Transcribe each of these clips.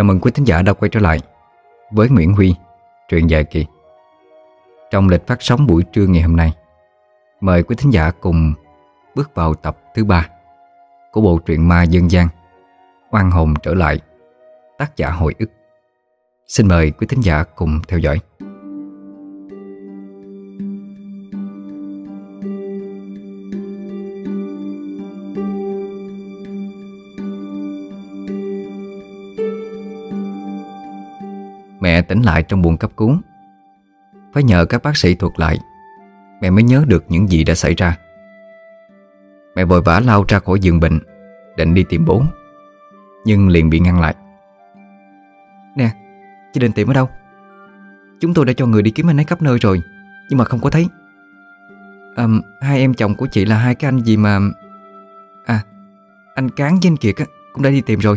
Chào mừng quý thính giả đã quay trở lại với Nguyễn Huy, truyện dài kỳ. Trong lịch phát sóng buổi trưa ngày hôm nay, mời quý thính giả cùng bước vào tập thứ ba của bộ truyện ma dân gian Oan hồn trở lại, tác giả hồi ức. Xin mời quý thính giả cùng theo dõi. Tỉnh lại trong buồng cấp cứu. Phải nhờ các bác sĩ thuật lại Mẹ mới nhớ được những gì đã xảy ra. Mẹ vội vã lao ra khỏi giường bệnh Định đi tìm bố Nhưng liền bị ngăn lại. Nè, chị định tìm ở đâu? Chúng tôi đã cho người đi kiếm anh ấy khắp nơi rồi Nhưng mà không có thấy. À, Hai em chồng của chị là hai cái anh gì mà À, anh Cán với anh Kiệt á, cũng đã đi tìm rồi.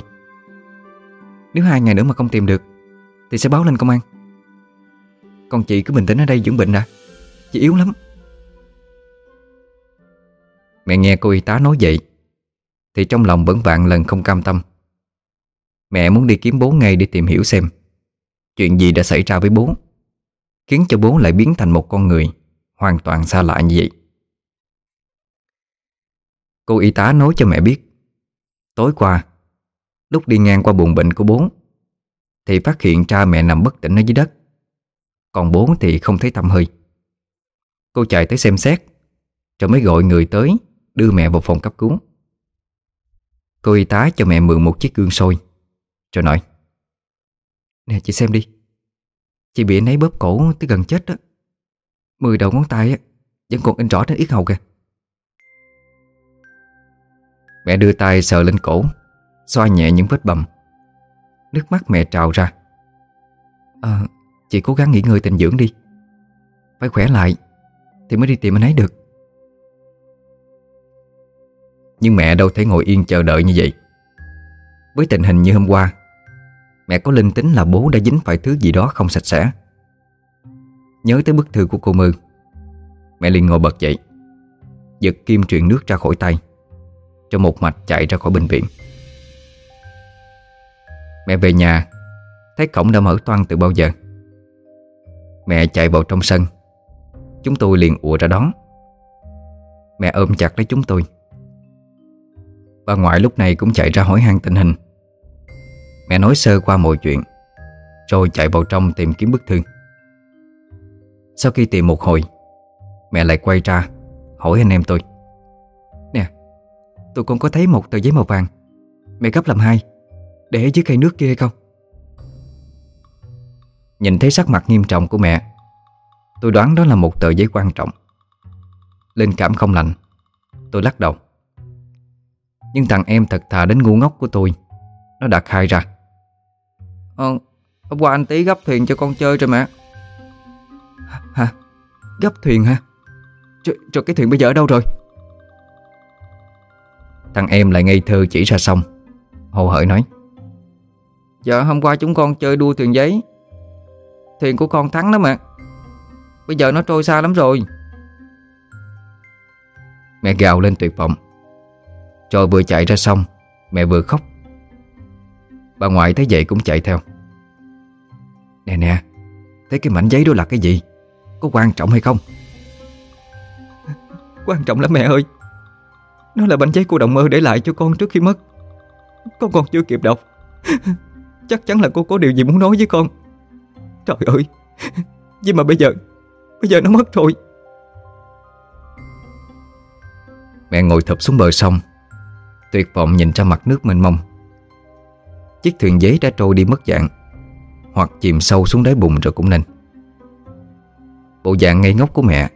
Nếu hai ngày nữa mà không tìm được thì sẽ báo lên công an. Còn chị cứ bình tĩnh ở đây dưỡng bệnh đã. Chị yếu lắm. Mẹ nghe cô y tá nói vậy, Thì trong lòng vẫn vạn lần không cam tâm. Mẹ muốn đi kiếm bố ngay để tìm hiểu xem Chuyện gì đã xảy ra với bố, Khiến cho bố lại biến thành một con người Hoàn toàn xa lạ như vậy. Cô y tá nói cho mẹ biết, Tối qua, Lúc đi ngang qua buồng bệnh của bố thì phát hiện cha mẹ nằm bất tỉnh ở dưới đất. Còn bố thì không thấy tâm hơi. Cô chạy tới xem xét, Rồi mới gọi người tới Đưa mẹ vào phòng cấp cứu. Cô y tá cho mẹ mượn một chiếc gương sôi Rồi nói, Nè, chị xem đi. Chị bị anh ấy bóp cổ tới gần chết đó Mười đầu ngón tay á, Vẫn còn in rõ trên yết hầu kìa. Mẹ đưa tay sờ lên cổ, Xoa nhẹ những vết bầm. Nước mắt mẹ trào ra. À chị cố gắng nghỉ ngơi tình dưỡng đi. Phải khỏe lại Thì mới đi tìm anh ấy được. Nhưng mẹ đâu thể ngồi yên chờ đợi như vậy. Với tình hình như hôm qua, Mẹ có linh tính là bố đã dính phải thứ gì đó không sạch sẽ. Nhớ tới bức thư của cô Mư Mẹ liền ngồi bật dậy, Giật kim truyền nước ra khỏi tay, Cho một mạch chạy ra khỏi bệnh viện. Mẹ về nhà. Thấy cổng đã mở toan từ bao giờ? Mẹ chạy vào trong sân. Chúng tôi liền ùa ra đón. Mẹ ôm chặt lấy chúng tôi. Bà ngoại lúc này cũng chạy ra hỏi han tình hình. Mẹ nói sơ qua mọi chuyện, Rồi chạy vào trong tìm kiếm bức thư. Sau khi tìm một hồi, Mẹ lại quay ra Hỏi anh em tôi. Nè, Tôi còn có thấy một tờ giấy màu vàng. Mẹ gấp làm hai để dưới cây nước kia không? Nhìn thấy sắc mặt nghiêm trọng của mẹ Tôi đoán đó là một tờ giấy quan trọng. Linh cảm không lành Tôi lắc đầu. Nhưng thằng em thật thà đến ngu ngốc của tôi Nó đã khai ra. Ờ Hôm qua anh tí gấp thuyền cho con chơi rồi mẹ. Hả? Gấp thuyền hả? Rồi, rồi cái thuyền bây giờ ở đâu rồi? Thằng em lại ngây thơ chỉ ra xong Hồ hởi nói Dạ hôm qua chúng con chơi đua thuyền giấy. Thuyền của con thắng đó mẹ. Bây giờ nó trôi xa lắm rồi. Mẹ gào lên tuyệt vọng. Rồi vừa chạy ra xong Mẹ vừa khóc. Bà ngoại thấy vậy cũng chạy theo. Nè nè, Thấy cái mảnh giấy đó là cái gì? Có quan trọng hay không? Quan trọng lắm mẹ ơi. Nó là bánh giấy cô đồng mơ để lại cho con trước khi mất. Con còn chưa kịp đọc. Chắc chắn là cô có điều gì muốn nói với con. Trời ơi, Nhưng mà bây giờ Bây giờ nó mất rồi. Mẹ ngồi thập xuống bờ sông, Tuyệt vọng nhìn ra mặt nước mênh mông. Chiếc thuyền giấy đã trôi đi mất dạng, Hoặc chìm sâu xuống đáy bùn rồi cũng nên. Bộ dạng ngây ngốc của mẹ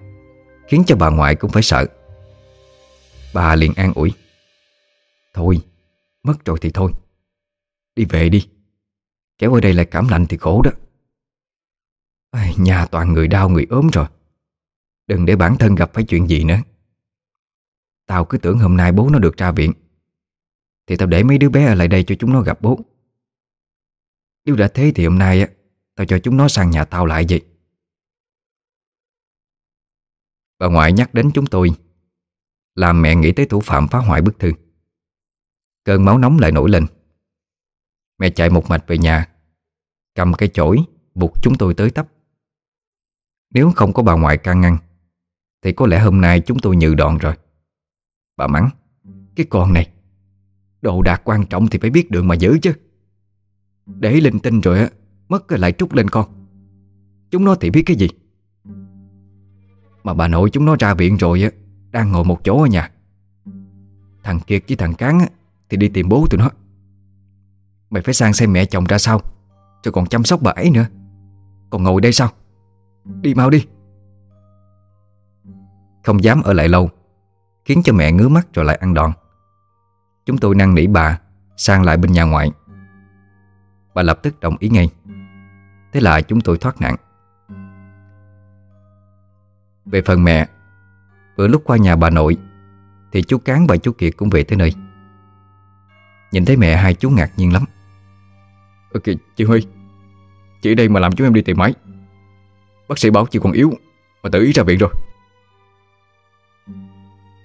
Khiến cho bà ngoại cũng phải sợ. Bà liền an ủi, Thôi, Mất rồi thì thôi, Đi về đi. Kéo ở đây lại cảm lạnh thì khổ đó. Ai, Nhà toàn người đau người ốm rồi. Đừng để bản thân gặp phải chuyện gì nữa. Tao cứ tưởng hôm nay bố nó được ra viện. Thì tao để mấy đứa bé ở lại đây cho chúng nó gặp bố. Nếu đã thế thì hôm nay á Tao cho chúng nó sang nhà tao lại vậy. Bà ngoại nhắc đến chúng tôi Làm mẹ nghĩ tới thủ phạm phá hoại bức thư. Cơn máu nóng lại nổi lên. Mẹ chạy một mạch về nhà. Cầm cái chổi Buộc chúng tôi tới tấp. Nếu không có bà ngoại can ngăn Thì có lẽ hôm nay chúng tôi nhự đòn rồi. Bà mắng Cái con này Đồ đạc quan trọng thì phải biết đường mà giữ chứ. Để linh tinh rồi á Mất lại trút lên con. Chúng nó thì biết cái gì? Mà bà nội chúng nó ra viện rồi á Đang ngồi một chỗ ở nhà. Thằng Kiệt với thằng Cán á, Thì đi tìm bố tụi nó. Mày phải sang xem mẹ chồng ra sao. Rồi còn chăm sóc bà ấy nữa. Còn ngồi đây sao? Đi mau đi. Không dám ở lại lâu, Khiến cho mẹ ngứa mắt rồi lại ăn đòn. Chúng tôi năn nỉ bà, Sang lại bên nhà ngoại. Bà lập tức đồng ý ngay. Thế là chúng tôi thoát nạn. Về phần mẹ Vừa lúc qua nhà bà nội, Thì chú Cán và chú Kiệt cũng về tới nơi. Nhìn thấy mẹ, hai chú ngạc nhiên lắm. Ok chị Huy. Chị ở đây mà làm chúng em đi tìm máy. Bác sĩ báo chị còn yếu Mà tự ý ra viện rồi.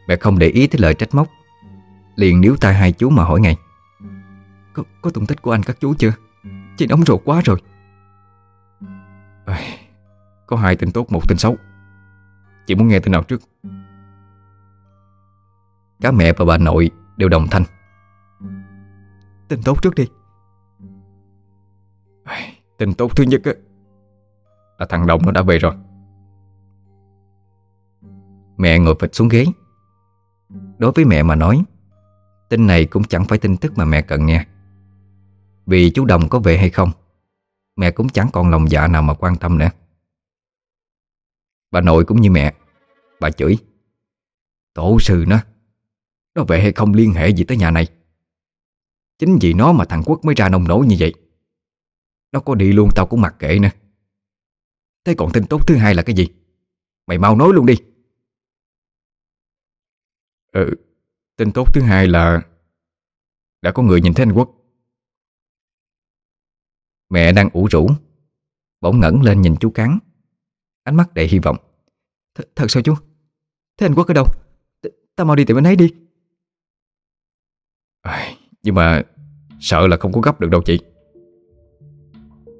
Mẹ không để ý tới lời trách móc. Liền níu tay hai chú mà hỏi ngay. Có, có tung tích của anh các chú chưa? Chị nóng ruột quá rồi. À, Có hai tin tốt một tin xấu. Chị muốn nghe tin nào trước? Cả mẹ và bà nội đều đồng thanh. Tin tốt trước đi tình Tin tốt thứ nhất á. Là thằng Đồng nó đã về rồi. Mẹ ngồi phịch xuống ghế. Đối với mẹ mà nói, Tin này cũng chẳng phải tin tức mà mẹ cần nghe. Vì chú Đồng có về hay không, Mẹ cũng chẳng còn lòng dạ nào mà quan tâm nữa. Bà nội cũng như mẹ, Bà chửi. Tổ sư nó Nó về hay không liên hệ gì tới nhà này? Chính vì nó mà thằng Quốc mới ra nông nổi như vậy. Nó có đi luôn tao cũng mặc kệ nè. Thế còn tin tốt thứ hai là cái gì? Mày mau nói luôn đi. Ừ Tin tốt thứ hai là Đã có người nhìn thấy anh Quốc. Mẹ đang ủ rũ Bỗng ngẩng lên nhìn chú Cán. Ánh mắt đầy hy vọng. Th Thật sao chú? Thế anh Quốc ở đâu? T Tao mau đi tìm anh ấy đi. À, Nhưng mà Sợ là không có gấp được đâu chị.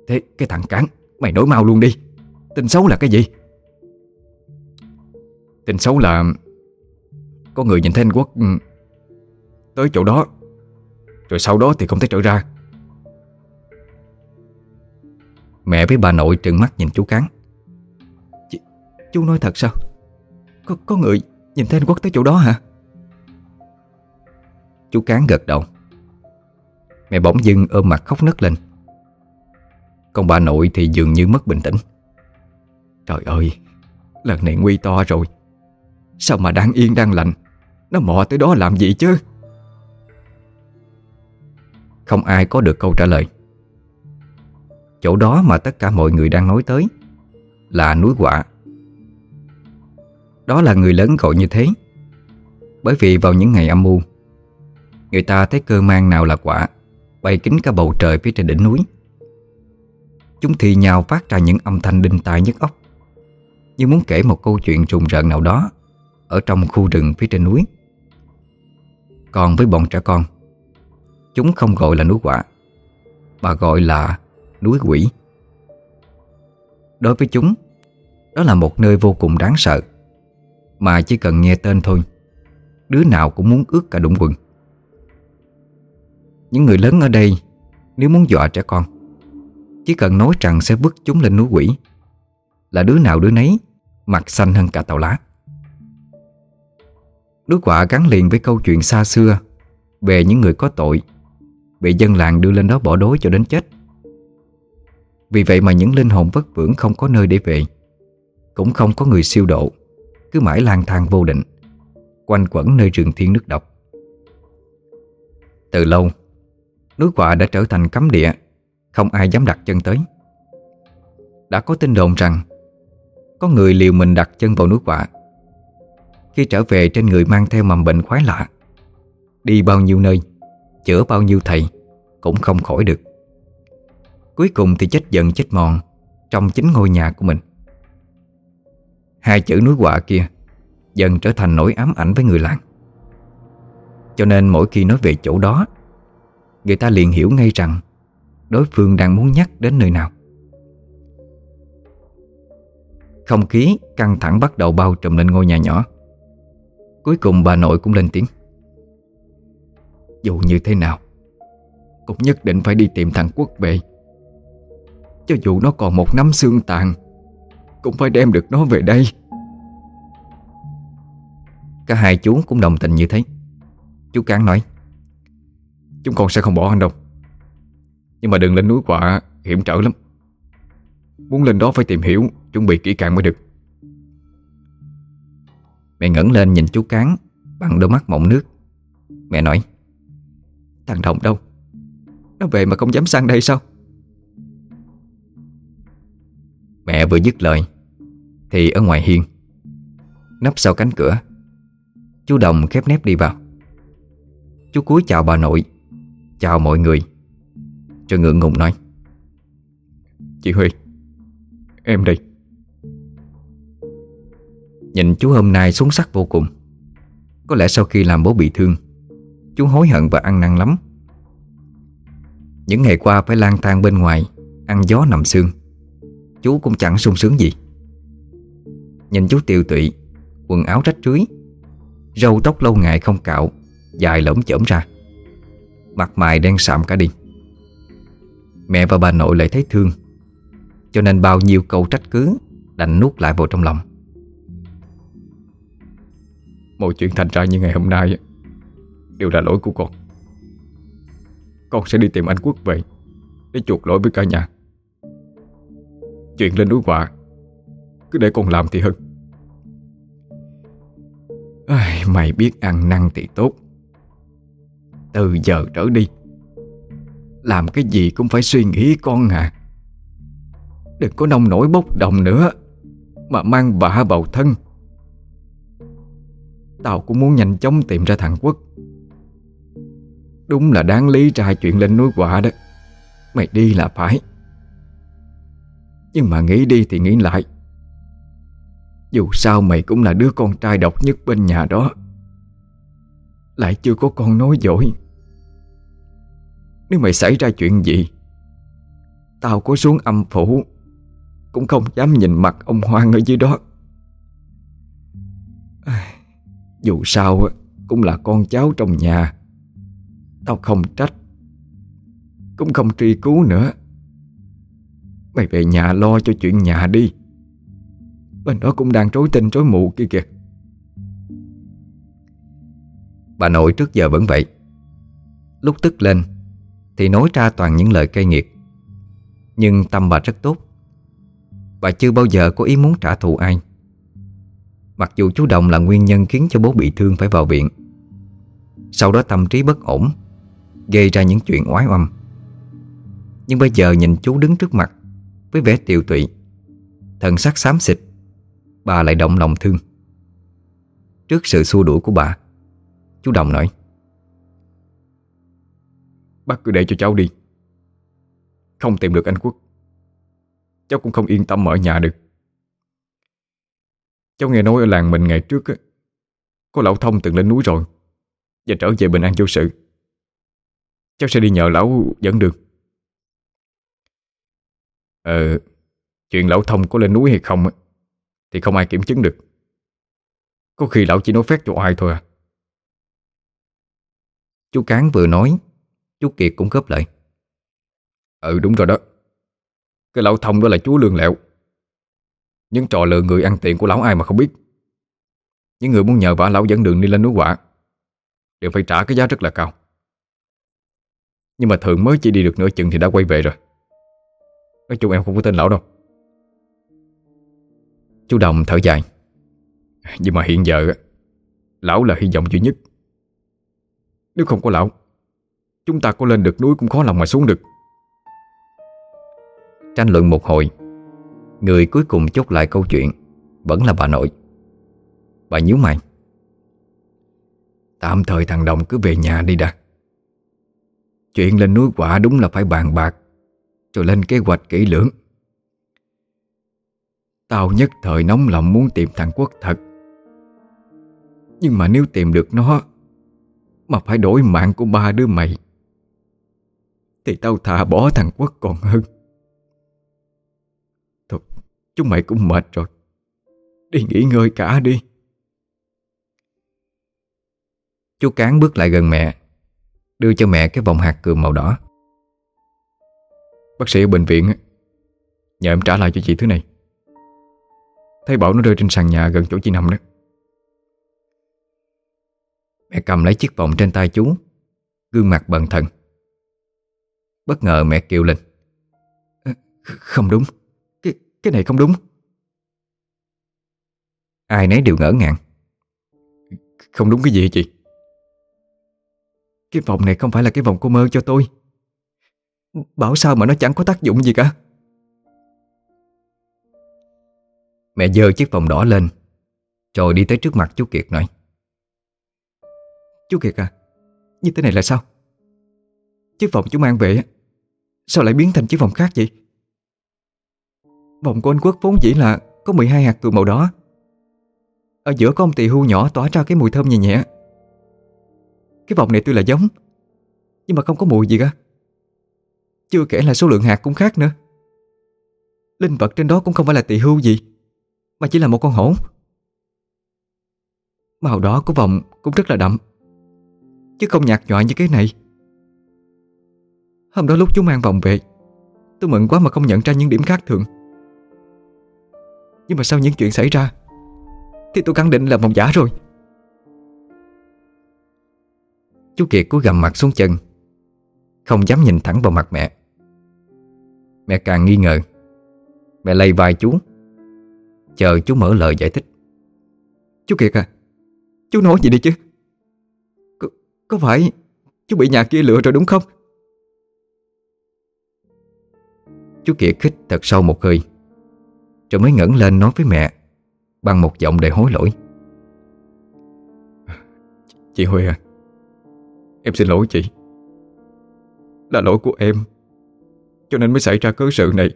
Thế cái thằng Cán Mày nói mau luôn đi. Tin xấu là cái gì? Tin xấu là Có người nhìn thấy anh Quốc ừ, Tới chỗ đó Rồi sau đó thì không thấy trở ra. Mẹ với bà nội trừng mắt nhìn chú Cán. Ch Chú nói thật sao? Có, có người nhìn thấy anh Quốc tới chỗ đó hả? Chú Cán gật đầu. Mẹ bỗng dưng ôm mặt khóc nấc lên. Còn bà nội thì dường như mất bình tĩnh. Trời ơi, Lần này nguy to rồi. Sao mà đang yên đang lành? Nó mò tới đó làm gì chứ? Không ai có được câu trả lời. Chỗ đó mà tất cả mọi người đang nói tới Là núi quả Đó là người lớn gọi như thế. Bởi vì vào những ngày âm mưu Người ta thấy cơ mang nào là quả Bay kính cả bầu trời phía trên đỉnh núi. Chúng thì nhào phát ra những âm thanh đinh tai nhức óc. Như muốn kể một câu chuyện trùng rợn nào đó Ở trong khu rừng phía trên núi. Còn với bọn trẻ con, Chúng không gọi là núi quả Mà gọi là núi quỷ. Đối với chúng, Đó là một nơi vô cùng đáng sợ, Mà chỉ cần nghe tên thôi, Đứa nào cũng muốn ướt cả đụng quần Những người lớn ở đây, Nếu muốn dọa trẻ con chỉ cần nói rằng sẽ vứt chúng lên núi quỷ. Là đứa nào đứa nấy, Mặt xanh hơn cả tàu lá. Đứa quả gắn liền với câu chuyện xa xưa Về những người có tội, Bị dân làng đưa lên đó bỏ đói cho đến chết. Vì vậy mà những linh hồn vất vưởng không có nơi để về, Cũng không có người siêu độ, Cứ mãi lang thang vô định, Quanh quẩn nơi rừng thiên nước độc. Từ lâu, Núi quả đã trở thành cấm địa không ai dám đặt chân tới. Đã có tin đồn rằng, Có người liều mình đặt chân vào núi quả Khi trở về trên người mang theo mầm bệnh khoái lạ, Đi bao nhiêu nơi, Chữa bao nhiêu thầy Cũng không khỏi được. Cuối cùng thì chết giận chết mòn Trong chính ngôi nhà của mình. Hai chữ núi quạ kia Dần trở thành nỗi ám ảnh với người làng. Cho nên mỗi khi nói về chỗ đó, Người ta liền hiểu ngay rằng đối phương đang muốn nhắc đến nơi nào? Không khí căng thẳng bắt đầu bao trùm lên ngôi nhà nhỏ. Cuối cùng bà nội cũng lên tiếng. Dù như thế nào, Cũng nhất định phải đi tìm thằng quốc về Cho dù nó còn một nắm xương tàn, Cũng phải đem được nó về đây. Cả hai chú cũng đồng tình như thế. Chú Cán nói, Chúng con sẽ không bỏ anh đâu. Nhưng mà đừng lên núi quả hiểm trở lắm. Muốn lên đó phải tìm hiểu, Chuẩn bị kỹ càng mới được. Mẹ ngẩng lên nhìn chú Cán, Bằng đôi mắt mộng nước. Mẹ nói, Thằng Đồng đâu? Nó về mà không dám sang đây sao? Mẹ vừa dứt lời, Thì ở ngoài hiên, Nấp sau cánh cửa, Chú Đồng khép nép đi vào. Chú cúi chào bà nội, Chào mọi người. Rồi ngượng ngùng nói. Chị Huy, Em đi. Nhìn chú hôm nay xuống sắc vô cùng. Có lẽ sau khi làm bố bị thương, Chú hối hận và ăn năn lắm. Những ngày qua phải lang thang bên ngoài, Ăn gió nằm xương Chú cũng chẳng sung sướng gì. Nhìn chú Tiêu tụy, Quần áo rách rưới, Râu tóc lâu ngày không cạo, Dài lởm chởm ra. Mặt mày đen sạm cả đi. Mẹ và bà nội lại thấy thương. Cho nên bao nhiêu câu trách cứ Đành nuốt lại vào trong lòng. Mọi chuyện thành ra như ngày hôm nay Đều là lỗi của con. Con sẽ đi tìm anh Quốc về Để chuộc lỗi với cả nhà. Chuyện lên núi quả Cứ để con làm thì hơn. Ai, Mày biết ăn năn thì tốt. Từ giờ trở đi làm cái gì cũng phải suy nghĩ con à. Đừng có nông nổi bốc đồng nữa, Mà mang bạ bầu thân. Tao cũng muốn nhanh chóng tìm ra thằng Quốc. Đúng là đáng lý ra chuyện lên núi quả đó. Mày đi là phải. Nhưng mà nghĩ đi thì nghĩ lại. Dù sao mày cũng là đứa con trai độc nhất bên nhà đó. Lại chưa có con nói dối. Nếu mày xảy ra chuyện gì, Tao có xuống âm phủ, Cũng không dám nhìn mặt ông Hoang ở dưới đó. Dù sao cũng là con cháu trong nhà, Tao không trách, Cũng không truy cứu nữa. Mày về nhà lo cho chuyện nhà đi. Bên đó cũng đang trối tinh trối mù kia kìa. Bà nội trước giờ vẫn vậy. Lúc tức lên thì nói ra toàn những lời cay nghiệt. Nhưng tâm bà rất tốt. Bà chưa bao giờ có ý muốn trả thù ai. Mặc dù chú Đồng là nguyên nhân khiến cho bố bị thương phải vào viện. Sau đó tâm trí bất ổn, Gây ra những chuyện oái oăm. Nhưng bây giờ nhìn chú đứng trước mặt, Với vẻ tiều tụy, Thần sắc xám xịt, Bà lại động lòng thương. Trước sự xua đuổi của bà, Chú Đồng nói Bác cứ để cho cháu đi. Không tìm được anh Quốc. Cháu cũng không yên tâm ở nhà được. Cháu nghe nói ở làng mình ngày trước á, Có lão thông từng lên núi rồi Và trở về bình an vô sự. Cháu sẽ đi nhờ lão dẫn đường. Ờ Chuyện lão thông có lên núi hay không Thì không ai kiểm chứng được. Có khi lão chỉ nói phép cho ai thôi à. Chú Cán vừa nói Chú Kiệt cũng khớp lại. Ừ đúng rồi đó. Cái lão thông đó là chú lương lẹo. Những trò lừa người ăn tiền của lão ai mà không biết. Những người muốn nhờ vả lão dẫn đường đi lên núi quả Đều phải trả cái giá rất là cao. Nhưng mà thường mới chỉ đi được nửa chừng thì đã quay về rồi. Nói chung em không có tên lão đâu. Chú Đồng thở dài. Nhưng mà hiện giờ Lão là hy vọng duy nhất. Nếu không có lão Chúng ta có lên được núi cũng khó lòng mà xuống được. Tranh luận một hồi. Người cuối cùng chốt lại câu chuyện Vẫn là bà nội. Bà nhíu mày. Tạm thời thằng Đồng cứ về nhà đi đã. Chuyện lên núi quả đúng là phải bàn bạc, Rồi lên kế hoạch kỹ lưỡng. Tao nhất thời nóng lòng muốn tìm thằng Quốc thật. Nhưng mà nếu tìm được nó, Mà phải đổi mạng của ba đứa mày. Thì tao thà bỏ thằng Quốc còn hơn. Thôi, Chúng mày cũng mệt rồi. Đi nghỉ ngơi cả đi. Chú Cán bước lại gần mẹ, Đưa cho mẹ cái vòng hạt cườm màu đỏ. Bác sĩ ở bệnh viện Nhờ em trả lại cho chị thứ này. Thấy bảo nó rơi trên sàn nhà gần chỗ chị nằm đó. Mẹ cầm lấy chiếc vòng trên tay chú, Gương mặt bần thần. Bất ngờ mẹ kêu lên. Ờ, không đúng. Cái, cái này không đúng. Ai nấy đều ngỡ ngàng. Không đúng cái gì chị? Cái vòng này không phải là cái vòng cô mơ cho tôi. Bảo sao mà nó chẳng có tác dụng gì cả. Mẹ dơ chiếc vòng đỏ lên Rồi đi tới trước mặt chú Kiệt nói. Chú Kiệt à Như thế này là sao? Chiếc vòng chú mang về Sao lại biến thành chiếc vòng khác vậy? Vòng của anh Quốc vốn dĩ là Có 12 hạt cừu màu đỏ. Ở giữa có ông tỳ hưu nhỏ tỏa ra cái mùi thơm nhẹ nhẹ. Cái vòng này tuy là giống, Nhưng mà không có mùi gì cả. Chưa kể là số lượng hạt cũng khác nữa. Linh vật trên đó cũng không phải là tỳ hưu gì, Mà chỉ là một con hổ. Màu đỏ của vòng cũng rất là đậm, Chứ không nhạt nhòa như cái này. Hôm đó lúc chú mang vòng về Tôi mừng quá mà không nhận ra những điểm khác thường. Nhưng mà sau những chuyện xảy ra Thì tôi khẳng định là vòng giả rồi. Chú Kiệt cúi gầm mặt xuống chân Không dám nhìn thẳng vào mặt mẹ. Mẹ càng nghi ngờ Mẹ lay vai chú Chờ chú mở lời giải thích. Chú Kiệt à Chú nói gì đi chứ? Có, có phải chú bị nhà kia lừa rồi đúng không? Chú Kiệt khích thật sâu một hơi. Rồi mới ngẩng lên nói với mẹ Bằng một giọng đầy hối lỗi. Chị Huệ à Em xin lỗi chị. Là lỗi của em Cho nên mới xảy ra cớ sự này.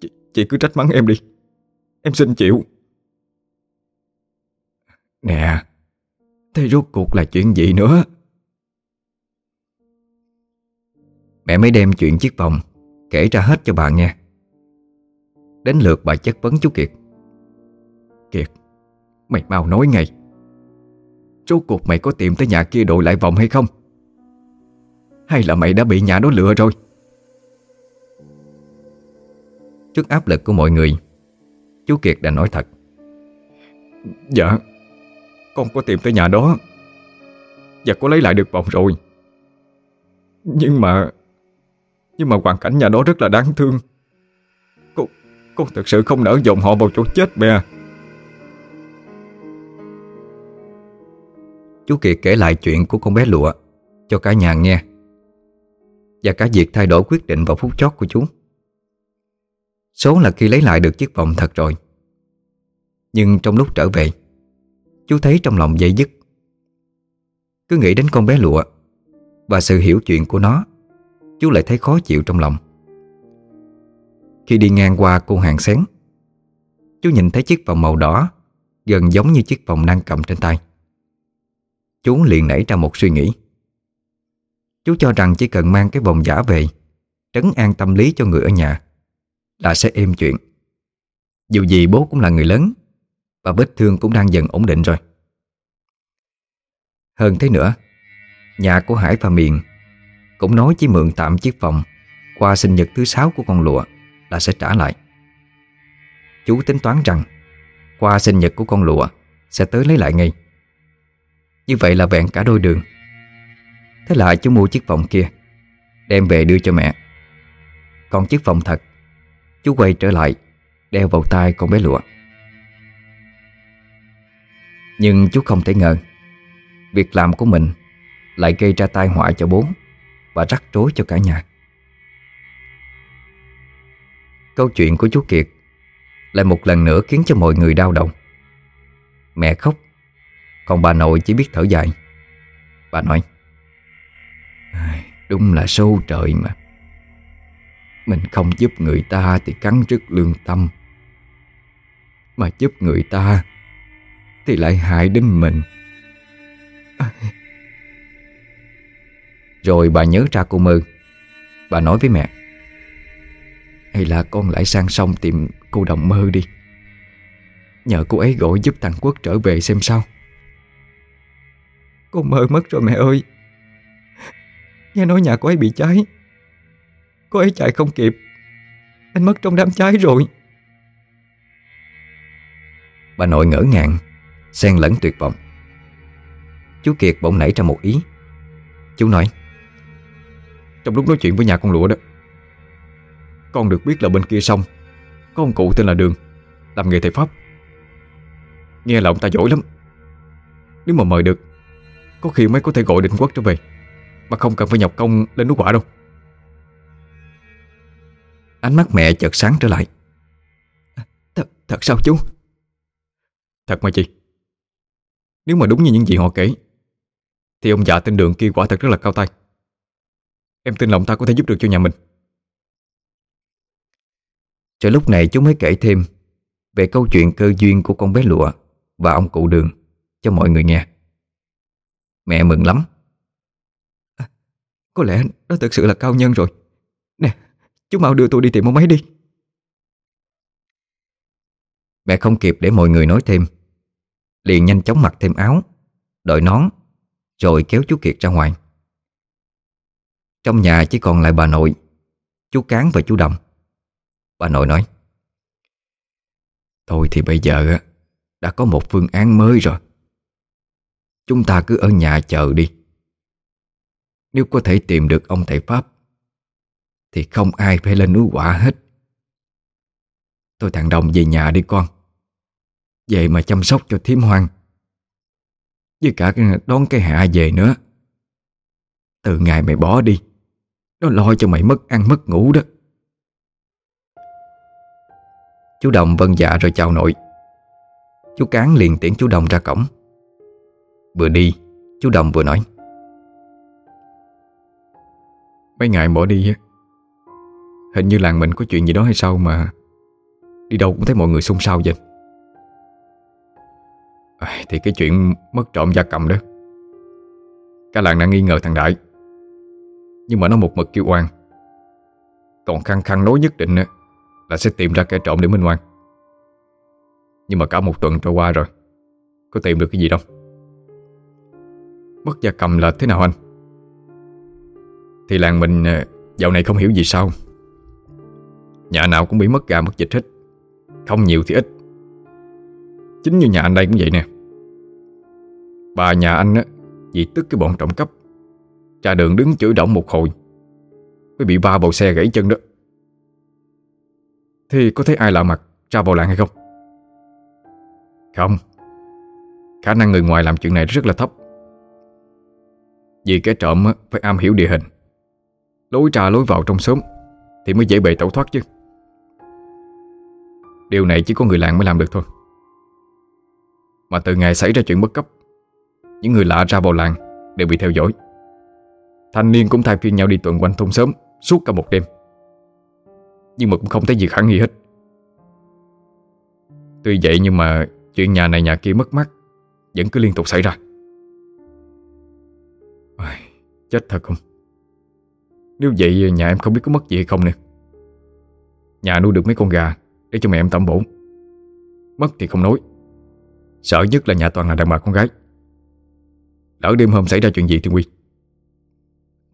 Chị, chị cứ trách mắng em đi. Em xin chịu. Nè Thế rốt cuộc là chuyện gì nữa? Mẹ mới đem chuyện chiếc vòng Kể ra hết cho bà nghe. Đến lượt bà chất vấn chú Kiệt. Kiệt, Mày mau nói ngay. Rốt cuộc mày có tìm tới nhà kia đổi lại vòng hay không? Hay là mày đã bị nhà đó lừa rồi? Trước áp lực của mọi người, Chú Kiệt đã nói thật. Dạ Con có tìm tới nhà đó Và có lấy lại được vòng rồi. Nhưng mà nhưng mà hoàn cảnh nhà đó rất là đáng thương. Con, con thật sự không nỡ dồn họ vào chỗ chết mẹ. Chú Kiệt kể lại chuyện của con bé lụa Cho cả nhà nghe Và cả việc thay đổi quyết định vào phút chót của chú. Số là khi lấy lại được chiếc vòng thật rồi. Nhưng trong lúc trở về Chú thấy trong lòng dây dứt. Cứ nghĩ đến con bé lụa Và sự hiểu chuyện của nó Chú lại thấy khó chịu trong lòng. Khi đi ngang qua cô hàng xén, Chú nhìn thấy chiếc vòng màu đỏ Gần giống như chiếc vòng đang cầm trên tay. Chú liền nảy ra một suy nghĩ. Chú cho rằng chỉ cần mang cái vòng giả về, Trấn an tâm lý cho người ở nhà Là sẽ êm chuyện. Dù gì bố cũng là người lớn Và vết thương cũng đang dần ổn định rồi. Hơn thế nữa, Nhà của Hải và Miền cũng nói chỉ mượn tạm chiếc vòng. Qua sinh nhật thứ sáu của con lụa Là sẽ trả lại. Chú tính toán rằng, Qua sinh nhật của con lụa Sẽ tới lấy lại ngay. Như vậy là vẹn cả đôi đường. Thế là chú mua chiếc vòng kia, Đem về đưa cho mẹ. Còn chiếc vòng thật, Chú quay trở lại, Đeo vào tay con bé lụa. Nhưng chú không thể ngờ, Việc làm của mình Lại gây ra tai họa cho bố. Và rắc rối cho cả nhà. Câu chuyện của chú Kiệt Lại một lần nữa khiến cho mọi người đau đầu. Mẹ khóc, còn bà nội chỉ biết thở dài. Bà nói Đúng là sâu trời mà. Mình không giúp người ta Thì cắn rứt lương tâm. Mà giúp người ta Thì lại hại đến mình. Rồi bà nhớ ra cô mơ. Bà nói với mẹ, Hay là con lại sang sông tìm cô đồng mơ đi. Nhờ cô ấy gọi giúp thằng Quốc trở về xem sao. Cô mơ mất rồi mẹ ơi. Nghe nói nhà cô ấy bị cháy. Cô ấy chạy không kịp. Anh mất trong đám cháy rồi. Bà nội ngỡ ngàng, Xen lẫn tuyệt vọng. Chú Kiệt bỗng nảy ra một ý. Chú nói trong lúc nói chuyện với nhà con lụa đó Con được biết là bên kia sông Có ông cụ tên là Đường Làm nghề thầy Pháp. Nghe là ông ta giỏi lắm. Nếu mà mời được Có khi mới có thể gọi định quốc trở về Mà không cần phải nhọc công lên núi quả đâu. Ánh mắt mẹ chợt sáng trở lại. Thật, thật sao chú? Thật mà chị. Nếu mà đúng như những gì họ kể Thì ông già tên đường kia quả thật rất là cao tay. Em tin lòng ta có thể giúp được cho nhà mình. Cho lúc này chú mới kể thêm Về câu chuyện cơ duyên của con bé lụa Và ông cụ đường Cho mọi người nghe. Mẹ mừng lắm. À, Có lẽ đó thực sự là cao nhân rồi. Nè Chú mau đưa tôi đi tìm ông ấy đi. Mẹ không kịp để mọi người nói thêm Liền nhanh chóng mặc thêm áo Đội nón Rồi kéo chú Kiệt ra ngoài. Trong nhà chỉ còn lại bà nội, Chú Cán và chú Đồng. Bà nội nói, Thôi thì bây giờ Đã có một phương án mới rồi. Chúng ta cứ ở nhà chờ đi. Nếu có thể tìm được ông thầy Pháp, Thì không ai phải lên núi quả hết. Tôi thằng Đồng về nhà đi con. Về mà chăm sóc cho thím hoang. Với cả đón cái hạ về nữa. Từ ngày mày bỏ đi nó lo cho mày mất ăn mất ngủ đó. Chú Đồng vân dạ rồi chào nội. Chú Cán liền tiễn chú Đồng ra cổng. Vừa đi, Chú Đồng vừa nói. Mấy ngày bỏ đi Hình như làng mình có chuyện gì đó hay sao mà Đi đâu cũng thấy mọi người xung sao vậy. Thì cái chuyện mất trộm gia cầm đó. Cả làng đang nghi ngờ thằng Đại. Nhưng mà nó một mực kêu oan. Còn khăng khăng nói nhất định Là sẽ tìm ra kẻ trộm để minh oan. Nhưng mà cả một tuần trôi qua rồi, Có tìm được cái gì đâu. Mất gia cầm là thế nào anh? Thì làng mình ờ, Dạo này không hiểu gì sao. Nhà nào cũng bị mất gà mất dịch hết, Không nhiều thì ít. Chính như nhà anh đây cũng vậy nè. Bà nhà anh á, Vì tức cái bọn trộm cắp ra đường đứng chửi động một hồi. Mới bị va vào xe gãy chân đó. Thì có thấy ai lạ mặt Ra vào làng hay không? Không. Khả năng người ngoài làm chuyện này rất là thấp. Vì cái trộm phải am hiểu địa hình. Lối ra lối vào trong xóm Thì mới dễ bề tẩu thoát chứ. Điều này chỉ có người làng mới làm được thôi. Mà từ ngày xảy ra chuyện bất cấp, Những người lạ ra vào làng Đều bị theo dõi. Thanh niên cũng thay phiên nhau đi tuần quanh thôn sớm Suốt cả một đêm. Nhưng mà cũng không thấy gì khả nghi hết. Tuy vậy nhưng mà Chuyện nhà này nhà kia mất mát Vẫn cứ liên tục xảy ra. Ôi, Chết thật không? Nếu vậy nhà em không biết có mất gì hay không nè Nhà nuôi được mấy con gà để cho mẹ em tẩm bổ. Mất thì không nói. Sợ nhất là nhà toàn là đàn bà con gái. Lỡ đêm hôm xảy ra chuyện gì thì nguy.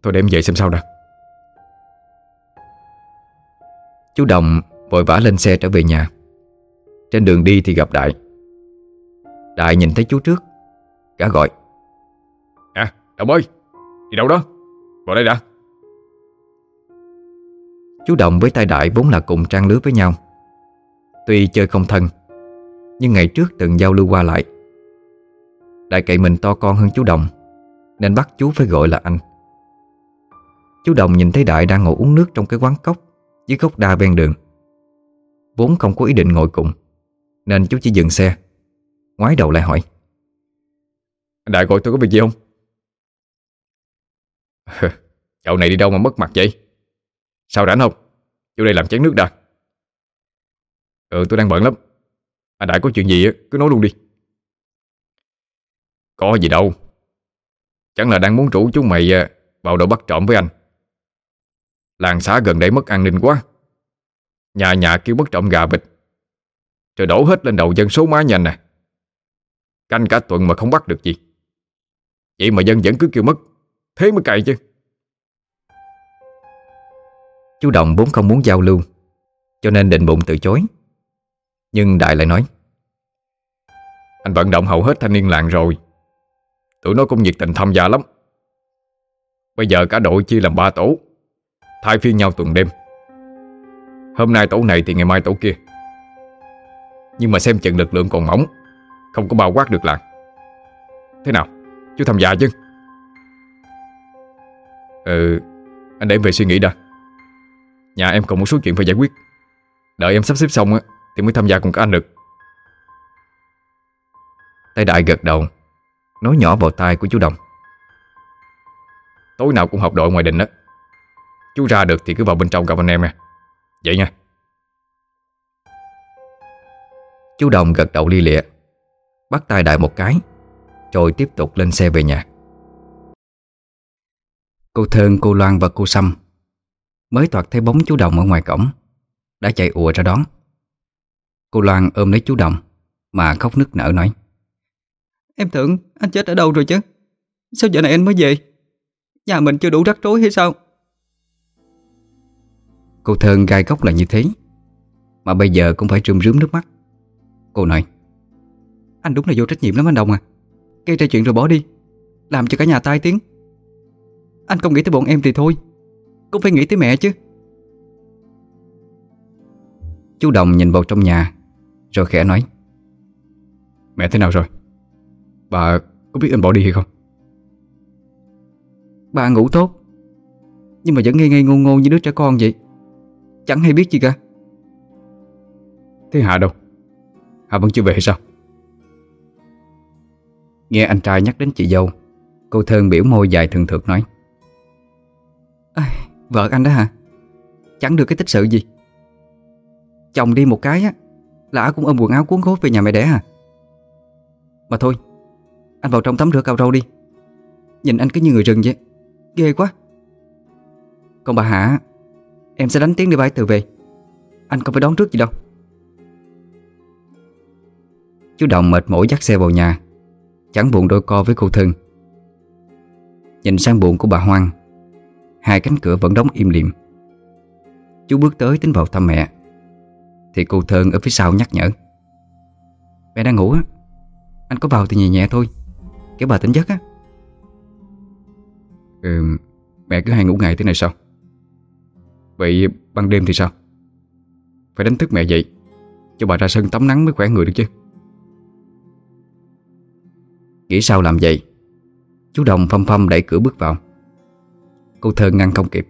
Thôi để em về xem sao đã. Chú Đồng vội vã lên xe trở về nhà. Trên đường đi thì gặp Đại. Đại nhìn thấy chú trước Gã gọi. À Đồng ơi Đi đâu đó? Vào đây đã. Chú Đồng với tay Đại vốn là cùng trang lứa với nhau. Tuy chơi không thân Nhưng ngày trước từng giao lưu qua lại. Đại cậy mình to con hơn chú Đồng Nên bắt chú phải gọi là anh Chú Đồng nhìn thấy Đại đang ngồi uống nước trong cái quán cốc, Dưới gốc đa ven đường. Vốn không có ý định ngồi cùng, Nên chú chỉ dừng xe, Ngoái đầu lại hỏi. Đại gọi tôi có việc gì không? cậu này đi đâu mà mất mặt vậy? Sao rảnh không? Vô đây làm chén nước đã. Ừ tôi đang bận lắm. À Đại có chuyện gì cứ nói luôn đi. Có gì đâu. Chẳng là đang muốn rủ chúng mày à, Vào đội bắt trộm với anh. Làng xã gần đây mất an ninh quá. Nhà nhà kêu mất trộm gà vịt. Rồi đổ hết lên đầu dân số má nhanh nè. Canh cả tuần mà không bắt được gì. Vậy mà dân vẫn cứ kêu mất. Thế mới cày chứ. Chú Đồng vốn không muốn giao lưu Cho nên định bụng từ chối. Nhưng Đại lại nói Anh vận động hầu hết thanh niên làng rồi. Tụi nó cũng nhiệt tình tham gia lắm. Bây giờ cả đội chia làm ba tổ Thay phiên nhau tuần đêm. Hôm nay tổ này thì ngày mai tổ kia. Nhưng mà xem chừng lực lượng còn mỏng, Không có bao quát được làng. Thế nào? Chú tham gia dạ chứ? Ừ Anh để em về suy nghĩ đã. Nhà em còn một số chuyện phải giải quyết. Đợi em sắp xếp xong á, Thì mới tham gia cùng các anh được. Tay đại gật đầu, Nói nhỏ vào tai của chú Đồng. Tối nào cũng học đội ngoài đình đó Chú ra được thì cứ vào bên trong gặp anh em nha. Vậy nha. Chú Đồng gật đầu ly lịa Bắt tay đại một cái Rồi tiếp tục lên xe về nhà. Cô Thơn, cô Loan và cô Sâm Mới toạt thấy bóng chú Đồng ở ngoài cổng Đã chạy ùa ra đón. Cô Loan ôm lấy chú Đồng Mà khóc nức nở nói Em tưởng anh chết ở đâu rồi chứ? Sao giờ này anh mới về? Nhà mình chưa đủ rắc rối hay sao? Cô Thơn gai góc là như thế. Mà bây giờ cũng phải rơm rướm nước mắt. Cô nói, Anh đúng là vô trách nhiệm lắm anh Đồng à. Gây ra chuyện rồi bỏ đi. Làm cho cả nhà tai tiếng. Anh không nghĩ tới bọn em thì thôi. Cũng phải nghĩ tới mẹ chứ. Chú Đồng nhìn vào trong nhà, Rồi khẽ nói, Mẹ thế nào rồi? Bà có biết anh bỏ đi hay không? Bà ngủ tốt, Nhưng mà vẫn ngây ngây ngô ngô như đứa trẻ con vậy. Chẳng hay biết gì cả. Thế Hạ đâu? Hạ vẫn chưa về hay sao? Nghe anh trai nhắc đến chị dâu Cô Thơn biểu môi dài thường thượt nói. À, Vợ anh đó hả? Chẳng được cái tích sự gì. Chồng đi một cái á Là cũng ôm quần áo cuốn gối về nhà mẹ đẻ à. Mà thôi Anh vào trong tắm rửa cạo râu đi. Nhìn anh cứ như người rừng vậy Ghê quá. Còn bà Hạ Em sẽ đánh tiếng đi ấy từ về. Anh không phải đón trước gì đâu. Chú Đồng mệt mỏi dắt xe vào nhà, Chẳng buồn đôi co với cô Thân Nhìn sang buồn của bà Hoang, Hai cánh cửa vẫn đóng im lìm. Chú bước tới tính vào thăm mẹ, Thì cô Thơn ở phía sau nhắc nhở. Mẹ đang ngủ á, Anh có vào thì nhẹ nhẹ thôi Kéo bà tỉnh giấc á. Ừ Mẹ cứ hay ngủ ngày thế này sao? Vậy ban đêm thì sao? Phải đánh thức mẹ dậy Cho bà ra sân tắm nắng mới khỏe người được chứ. Nghĩ sao làm vậy? Chú Đồng phăm phăm đẩy cửa bước vào. Cô thơ ngăn không kịp.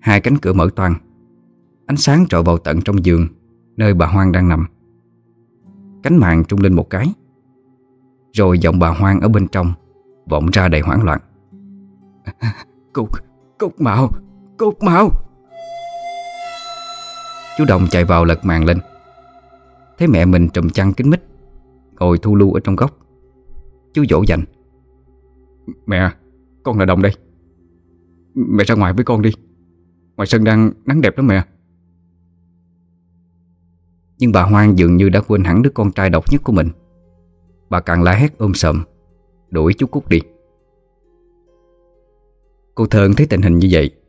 Hai cánh cửa mở toang. Ánh sáng trội vào tận trong giường Nơi bà Hoang đang nằm. Cánh màn trung lên một cái. Rồi giọng bà Hoang ở bên trong Vọng ra đầy hoảng loạn. Cục, cục mạo, cút mau Chú Đồng chạy vào lật màn lên. Thấy mẹ mình trùm chăn kính mít Ngồi thu lưu ở trong góc. Chú dỗ dành. Mẹ, con là Đồng đây. Mẹ ra ngoài với con đi. Ngoài sân đang nắng đẹp lắm mẹ. Nhưng bà Hoang dường như đã quên hẳn đứa con trai độc nhất của mình. Bà càng la hét ôm sầm Đuổi chú Cúc đi. Cô Thơn thấy tình hình như vậy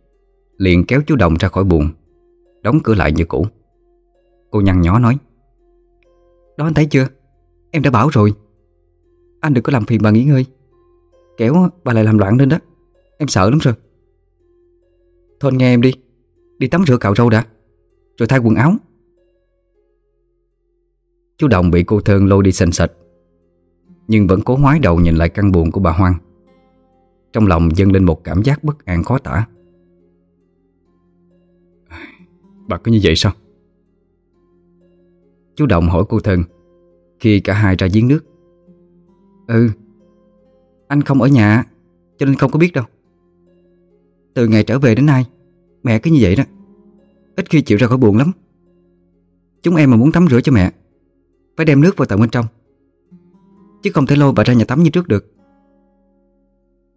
Liền kéo chú Đồng ra khỏi buồn Đóng cửa lại như cũ. Cô nhăn nhó nói, Đó anh thấy chưa? Em đã bảo rồi. Anh đừng có làm phiền bà nghỉ ngơi. Kéo bà lại làm loạn lên đó. Em sợ lắm rồi. Thôi nghe em đi. Đi tắm rửa cạo râu đã. Rồi thay quần áo. Chú Đồng bị cô Thơn lôi đi xanh sạch Nhưng vẫn cố ngoái đầu nhìn lại căn buồn của bà Hoang. Trong lòng dâng lên một cảm giác bất an khó tả. Bà cứ như vậy sao? Chú Đồng hỏi cô Thân Khi cả hai ra giếng nước. Ừ Anh không ở nhà, Cho nên không có biết đâu. Từ ngày trở về đến nay, Mẹ cứ như vậy đó. Ít khi chịu ra khỏi buồn lắm. Chúng em mà muốn tắm rửa cho mẹ, Phải đem nước vào tận bên trong. Chứ không thể lôi bà ra nhà tắm như trước được.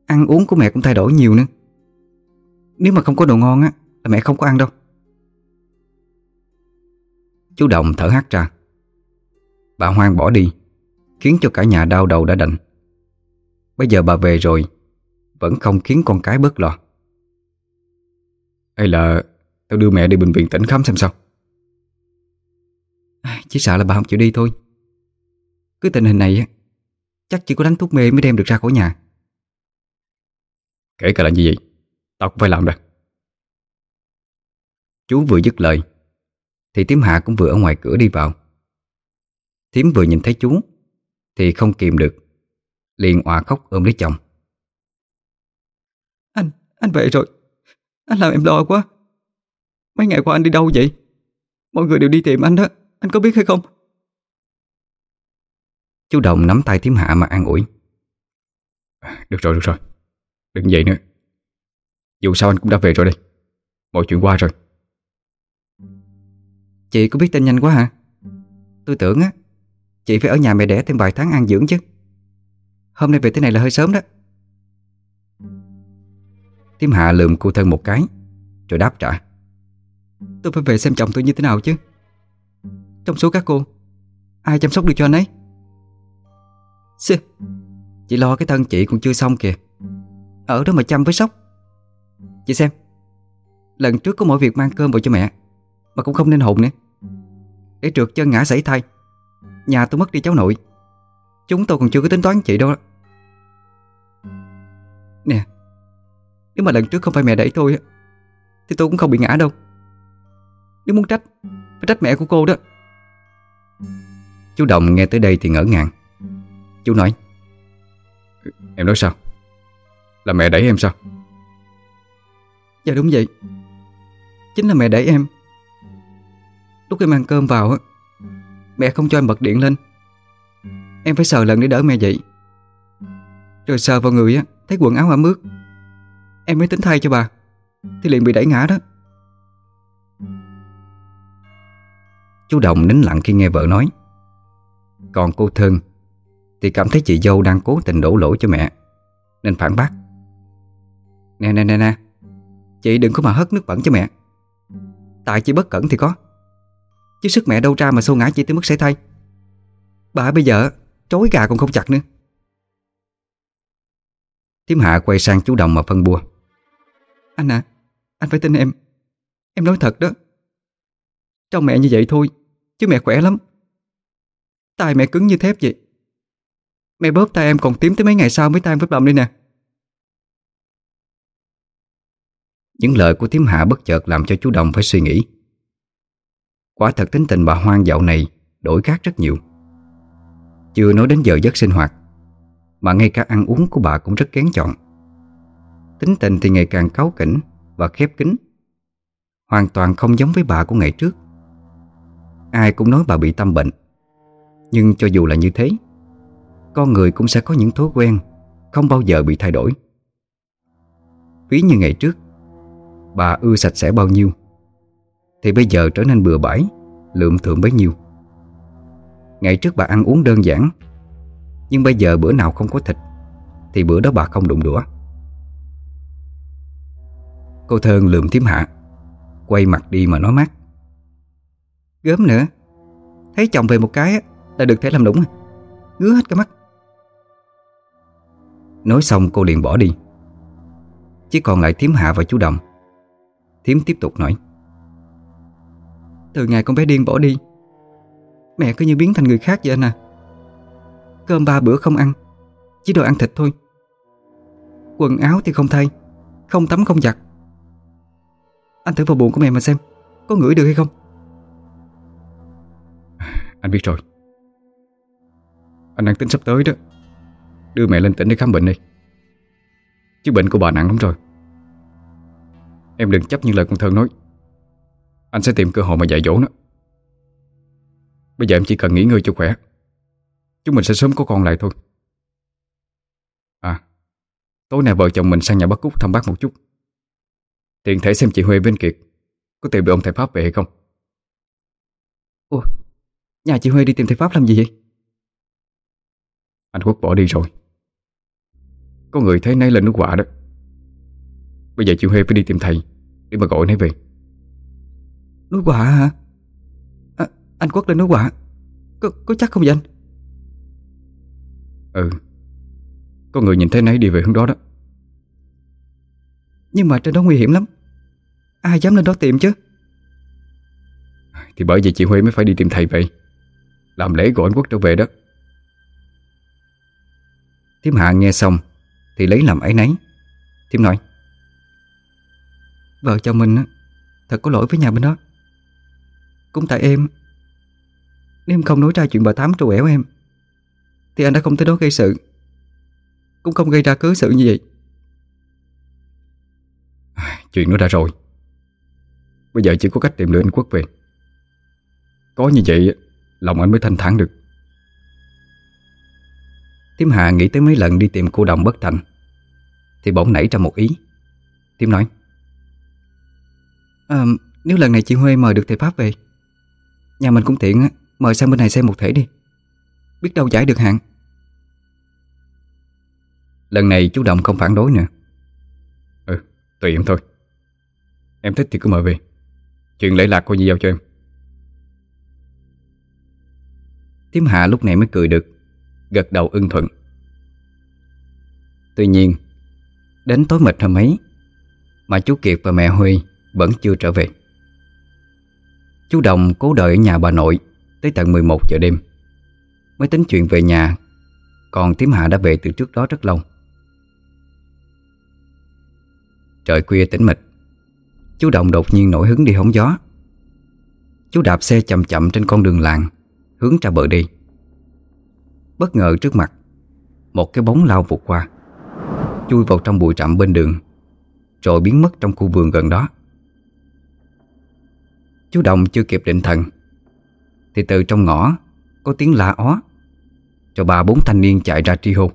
Ăn uống của mẹ cũng thay đổi nhiều nữa. Nếu mà không có đồ ngon á, Là mẹ không có ăn đâu. Chú Đồng thở hắt ra. Bà Hoang bỏ đi Khiến cho cả nhà đau đầu đã đành. Bây giờ bà về rồi Vẫn không khiến con cái bớt lo. Hay là Tao đưa mẹ đi bệnh viện tỉnh khám xem sao. Chỉ sợ là bà không chịu đi thôi. Cứ tình hình này Chắc chỉ có đánh thuốc mê mới đem được ra khỏi nhà. Kể cả là như vậy Tao cũng phải làm rồi. Chú vừa dứt lời Thì Tiếm Hạ cũng vừa ở ngoài cửa đi vào. Thiếm vừa nhìn thấy chú Thì không kìm được Liền òa khóc ôm lấy chồng. Anh, anh về rồi. Anh làm em lo quá. Mấy ngày qua anh đi đâu vậy? Mọi người đều đi tìm anh đó. Anh có biết hay không? Chú Đồng nắm tay Thiếm Hạ mà an ủi. Được rồi, được rồi. Đừng vậy nữa. Dù sao anh cũng đã về rồi đây. Mọi chuyện qua rồi Chị có biết tên nhanh quá hả? Tôi tưởng á Chị phải ở nhà mẹ đẻ thêm vài tháng ăn dưỡng chứ. Hôm nay về thế này là hơi sớm đó. Tiếm Hạ lườm cô thân một cái Rồi đáp trả. Tôi phải về xem chồng tôi như thế nào chứ. Trong số các cô Ai chăm sóc được cho anh ấy? Xì, Chị lo cái thân chị còn chưa xong kìa. Ở đó mà chăm với sóc. Chị xem Lần trước có mỗi việc mang cơm vào cho mẹ Mà cũng không nên hồn nữa. Để trượt chân ngã sảy thai. Nhà tôi mất đi cháu nội. Chúng tôi còn chưa có tính toán chị đâu. Nè, Nếu mà lần trước không phải mẹ đẩy tôi Thì tôi cũng không bị ngã đâu. Nếu muốn trách, Phải trách mẹ của cô đó. Chú Đồng nghe tới đây thì ngỡ ngàng. Chú nói, Em nói sao? Là mẹ đẩy em sao? Dạ đúng vậy. Chính là mẹ đẩy em. Lúc em ăn cơm vào Mẹ không cho em bật điện lên. Em phải sờ lần để đỡ mẹ dậy. Rồi sờ vào người á, Thấy quần áo ẩm ướt. Em mới tính thay cho bà, Thì liền bị đẩy ngã đó. Chú Đồng nín lặng khi nghe vợ nói. Còn cô Thân Thì cảm thấy chị dâu đang cố tình đổ lỗi cho mẹ, Nên phản bác. Nè nè nè nè, Chị đừng có mà hất nước bẩn cho mẹ. Tại chị bất cẩn thì có. Chứ sức mẹ đâu ra mà xô ngã chị tới mức sảy thai. Bà bây giờ Trối gà còn không chặt nữa. Tiếm Hạ quay sang chú Đồng mà phân bua. Anh à Anh phải tin em. Em nói thật đó. Trong mẹ như vậy thôi, Chứ mẹ khỏe lắm. Tay mẹ cứng như thép vậy. Mẹ bóp tay em còn tím tới mấy ngày sau mới tan vết bầm đi nè. Những lời của Tiếm Hạ bất chợt làm cho chú Đồng phải suy nghĩ. Quả thật tính tình bà Hoang dạo này đổi khác rất nhiều. Chưa nói đến giờ giấc sinh hoạt, Mà ngay cả ăn uống của bà cũng rất kén chọn. Tính tình thì ngày càng cáu kỉnh và khép kín. Hoàn toàn không giống với bà của ngày trước. Ai cũng nói bà bị tâm bệnh, Nhưng cho dù là như thế, Con người cũng sẽ có những thói quen Không bao giờ bị thay đổi. Ví như ngày trước, Bà ưa sạch sẽ bao nhiêu. Thì bây giờ trở nên bừa bãi, Lượm thượng bấy nhiêu. Ngày trước bà ăn uống đơn giản, Nhưng bây giờ bữa nào không có thịt, Thì bữa đó bà không đụng đũa. Cô Thơn lượm thím hạ, Quay mặt đi mà nói mát. Gớm nữa, Thấy chồng về một cái là được thể làm đúng à, Ngứa hết cả mắt. Nói xong cô liền bỏ đi. Chỉ còn lại thím hạ và chú Đồng. Thím tiếp tục nói. Từ ngày con bé điên bỏ đi. Mẹ cứ như biến thành người khác vậy anh à. Cơm ba bữa không ăn, Chỉ đồ ăn thịt thôi. Quần áo thì không thay, Không tắm không giặt. Anh thử vào buồn của mẹ mà xem, Có ngửi được hay không? Anh biết rồi. Anh đang tính sắp tới đó. Đưa mẹ lên tỉnh để khám bệnh đi Chứ bệnh của bà nặng lắm rồi. Em đừng chấp những lời con Thơn nói. Anh sẽ tìm cơ hội mà dạy dỗ nó. Bây giờ em chỉ cần nghỉ ngơi cho khỏe. Chúng mình sẽ sớm có con lại thôi. À Tối nay vợ chồng mình sang nhà bác Cúc thăm bác một chút. Tiện thể xem chị Huê bên Kiệt Có tìm được ông thầy Pháp về hay không. Ủa Nhà chị Huê đi tìm thầy Pháp làm gì vậy? Anh Quốc bỏ đi rồi. Có người thấy nấy lên nước quả đó. Bây giờ chị Huê phải đi tìm thầy Để mà gọi nấy về Núi quả hả? À, Anh quất lên núi quả. Có, có chắc không vậy anh? Ừ. Có người nhìn thấy nấy đi về hướng đó đó. Nhưng mà trên đó nguy hiểm lắm. Ai dám lên đó tìm chứ? Thì bởi vì chị Huê mới phải đi tìm thầy vậy. Làm lễ gọi anh quốc trở về đó. Thiếm Hạ nghe xong Thì lấy làm ấy nấy Thiếm nói Vợ chồng mình Thật có lỗi với nhà bên đó Cũng tại em. Nếu em không nói ra chuyện bà Tám trù ẻo em. Thì anh đã không tới đó gây sự. Cũng không gây ra cớ sự như vậy. Chuyện nó đã rồi. Bây giờ chỉ có cách tìm lựa anh Quốc về. Có như vậy Lòng anh mới thanh thản được. Tiếm Hạ nghĩ tới mấy lần đi tìm cô đồng bất thành Thì bỗng nảy ra một ý. Tiếm nói à, Nếu lần này chị Huê mời được thầy Pháp về Nhà mình cũng tiện Mời sang bên này xem một thể đi. Biết đâu giải được hạn. Lần này chú Đồng không phản đối nữa. Ừ, tùy em thôi. Em thích thì cứ mời về. Chuyện lễ lạc coi như giao cho em. Tiếm Hạ lúc này mới cười được. Gật đầu ưng thuận. Tuy nhiên Đến tối mịt hôm ấy Mà chú Kiệt và mẹ Huy Vẫn chưa trở về Chú Đồng cố đợi ở nhà bà nội Tới tận 11 giờ đêm. Mới tính chuyện về nhà, Còn Tiếm Hạ đã về từ trước đó rất lâu. Trời khuya tĩnh mịch, Chú Đồng đột nhiên nổi hứng đi hóng gió. Chú đạp xe chậm chậm trên con đường làng, Hướng ra bờ đi Bất ngờ trước mặt, Một cái bóng lao vụt qua, Chui vào trong bụi rậm bên đường, Rồi biến mất trong khu vườn gần đó. Chú Đồng chưa kịp định thần. Thì từ trong ngõ Có tiếng la ó. Cho ba bốn thanh niên chạy ra tri hô.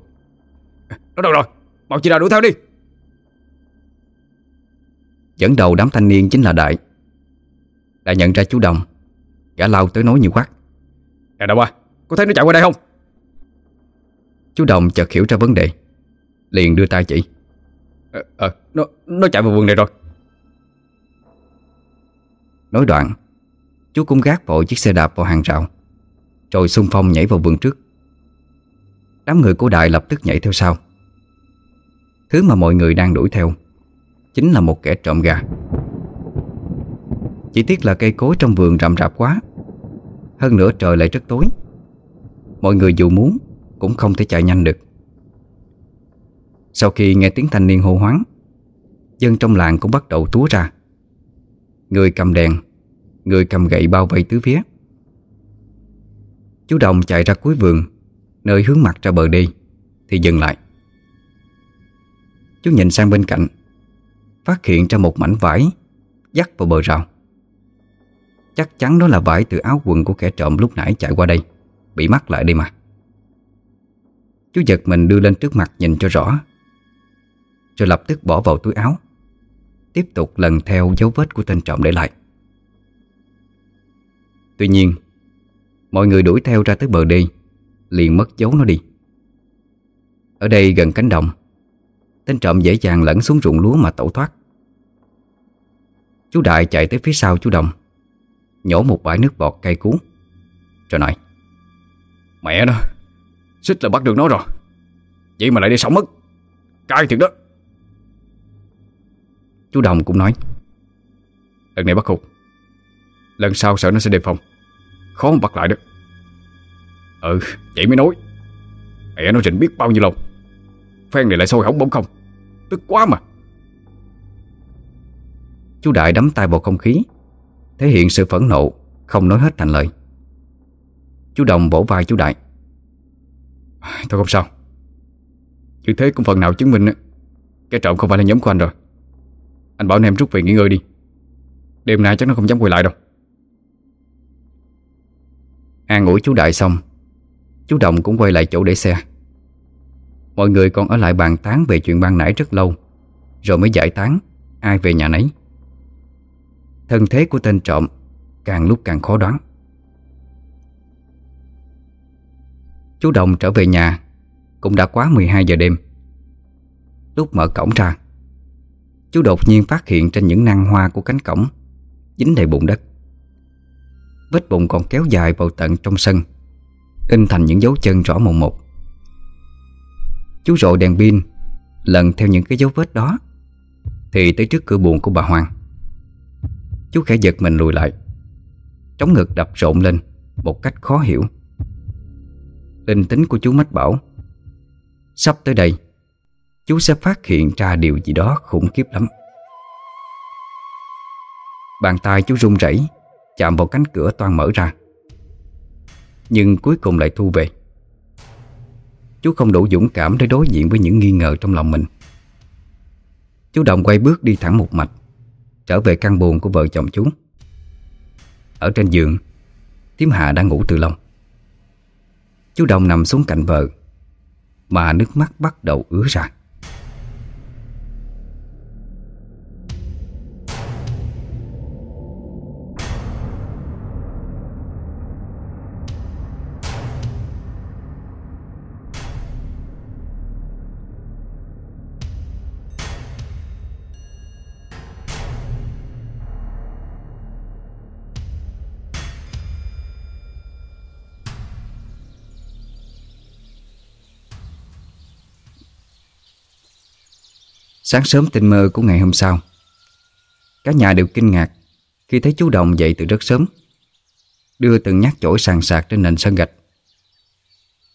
Nó đâu rồi? Mau chị ra đuổi theo đi. Dẫn đầu đám thanh niên chính là Đại. Đại nhận ra chú Đồng Gã lao tới nói như quát Nè đâu à Có thấy nó chạy qua đây không? Chú Đồng chợt hiểu ra vấn đề Liền đưa tay chỉ. Ờ, à, nó, nó chạy vào vườn này rồi Nói đoạn, Chú cũng gác vội chiếc xe đạp vào hàng rào, Rồi xung phong nhảy vào vườn trước. Đám người của Đại lập tức nhảy theo sau. Thứ mà mọi người đang đuổi theo Chính là một kẻ trộm gà. Chỉ tiếc là cây cối trong vườn rậm rạp quá, Hơn nữa trời lại rất tối. Mọi người dù muốn Cũng không thể chạy nhanh được. Sau khi nghe tiếng thanh niên hô hoáng, Dân trong làng cũng bắt đầu túa ra. Người cầm đèn, Người cầm gậy bao vây tứ phía. Chú Đồng chạy ra cuối vườn, Nơi hướng mặt ra bờ đi, Thì dừng lại. Chú nhìn sang bên cạnh, Phát hiện ra một mảnh vải Dắt vào bờ rào. Chắc chắn đó là vải từ áo quần của kẻ trộm lúc nãy chạy qua đây, Bị mắc lại đây mà. Chú giật mình đưa lên trước mặt nhìn cho rõ, Rồi lập tức bỏ vào túi áo. Tiếp tục lần theo dấu vết của tên trộm để lại. Tuy nhiên, Mọi người đuổi theo ra tới bờ đi Liền mất dấu nó đi. Ở đây gần cánh đồng, Tên trộm dễ dàng lẫn xuống ruộng lúa mà tẩu thoát. Chú Đại chạy tới phía sau chú Đồng, Nhổ một bãi nước bọt cay cú Rồi nói, Mẹ nó, Xích là bắt được nó rồi. Vậy mà lại đi sống mất. Cay thiệt đó. Chú Đồng cũng nói. Lần này bắt hụt Lần sau sợ nó sẽ đề phòng. Khó mà bắt lại được. Ừ vậy mới nói. Mẹ nó rình biết bao nhiêu lâu Phen này lại sôi hỏng bóng không? Tức quá mà. Chú Đại đấm tay vào không khí. Thể hiện sự phẫn nộ, Không nói hết thành lời. Chú Đồng vỗ vai chú Đại. Thôi không sao. Như thế cũng phần nào chứng minh Cái trộm không phải là nhóm của anh rồi. Anh bảo anh em rút về nghỉ ngơi đi. Đêm nay chắc nó không dám quay lại đâu. An ủi chú Đại xong, Chú Đồng cũng quay lại chỗ để xe. Mọi người còn ở lại bàn tán về chuyện ban nãy rất lâu, Rồi mới giải tán Ai về nhà nấy. Thân thế của tên trộm Càng lúc càng khó đoán. Chú Đồng trở về nhà Cũng đã quá 12 giờ đêm. Lúc mở cổng ra Chú đột nhiên phát hiện trên những năng hoa của cánh cổng, Dính đầy bụng đất. Vết bụng còn kéo dài vào tận trong sân, In thành những dấu chân rõ mồn một. Chú rội đèn pin, Lần theo những cái dấu vết đó, Thì tới trước cửa buồn của bà Hoàng. Chú khẽ giật mình lùi lại Trống ngực đập rộn lên Một cách khó hiểu. Linh tính của chú mách bảo, Sắp tới đây Chú sẽ phát hiện ra điều gì đó khủng khiếp lắm. Bàn tay chú run rẩy, Chạm vào cánh cửa toan mở ra. Nhưng cuối cùng lại thu về. Chú không đủ dũng cảm để đối diện với những nghi ngờ trong lòng mình. Chú Đồng quay bước đi thẳng một mạch, Trở về căn buồn của vợ chồng chú. Ở trên giường, Tiếm Hạ đang ngủ từ lâu Chú Đồng nằm xuống cạnh vợ, Mà nước mắt bắt đầu ứa ra. Sáng sớm tinh mơ của ngày hôm sau Cả nhà đều kinh ngạc Khi thấy chú Đồng dậy từ rất sớm Đưa từng nhát chổi sàn sạc trên nền sân gạch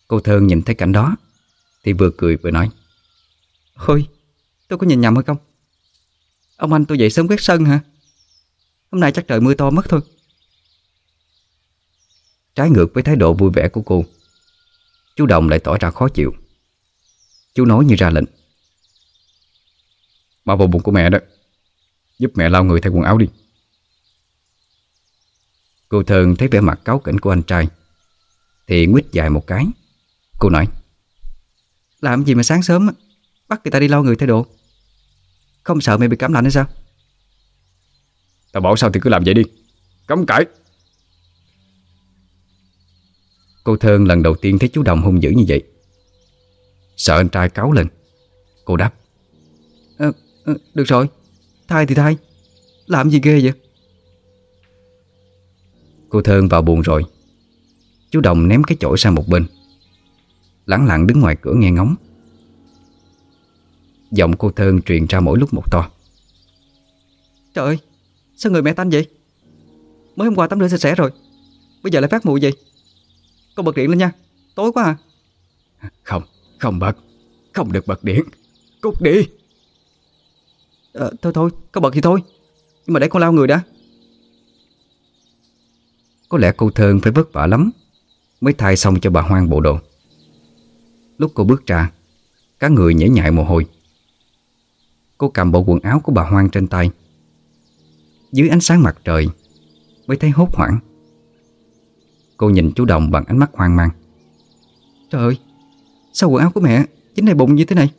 Cô Thơn nhìn thấy cảnh đó Thì vừa cười vừa nói Ôi, tôi có nhìn nhầm hay không? Ông anh tôi dậy sớm quét sân hả? Hôm nay chắc trời mưa to mất thôi Trái ngược với thái độ vui vẻ của cô Chú Đồng lại tỏ ra khó chịu Chú nói như ra lệnh Mau vào bụng của mẹ đó. Giúp mẹ lau người thay quần áo đi. Cô Thơn thấy vẻ mặt cáu kỉnh của anh trai Thì nguyết dài một cái. Cô nói Làm gì mà sáng sớm Bắt người ta đi lau người thay đồ. Không sợ mẹ bị cảm lạnh hay sao? Tao bảo sao thì cứ làm vậy đi. Cấm cãi. Cô Thơn lần đầu tiên thấy chú Đồng hung dữ như vậy. Sợ anh trai cáu lên. Cô đáp à, à, Được rồi. Thay thì thay. Làm gì ghê vậy? Cô Thơn vào buồn rồi. Chú Đồng ném cái chổi sang một bên. Lặng lặng đứng ngoài cửa nghe ngóng. Giọng cô Thơn truyền ra mỗi lúc một to. Trời ơi Sao người mẹ tanh vậy? Mới hôm qua tắm rửa sạch sẽ rồi. Bây giờ lại phát mùi gì Con bật điện lên nha. Tối quá à. Không, không bật. Không được bật điện. Cút đi à, Thôi thôi, có bật thì thôi. Nhưng mà để con lau người đã. Có lẽ cô Thơn phải vất vả lắm Mới thay xong cho bà Hoang bộ đồ. Lúc cô bước ra Cả người nhảy nhại mồ hôi. Cô cầm bộ quần áo của bà Hoang trên tay. Dưới ánh sáng mặt trời Mới thấy hốt hoảng. Cô nhìn chú Đồng bằng ánh mắt hoang mang. Trời ơi Sao quần áo của mẹ Chính này bụng như thế này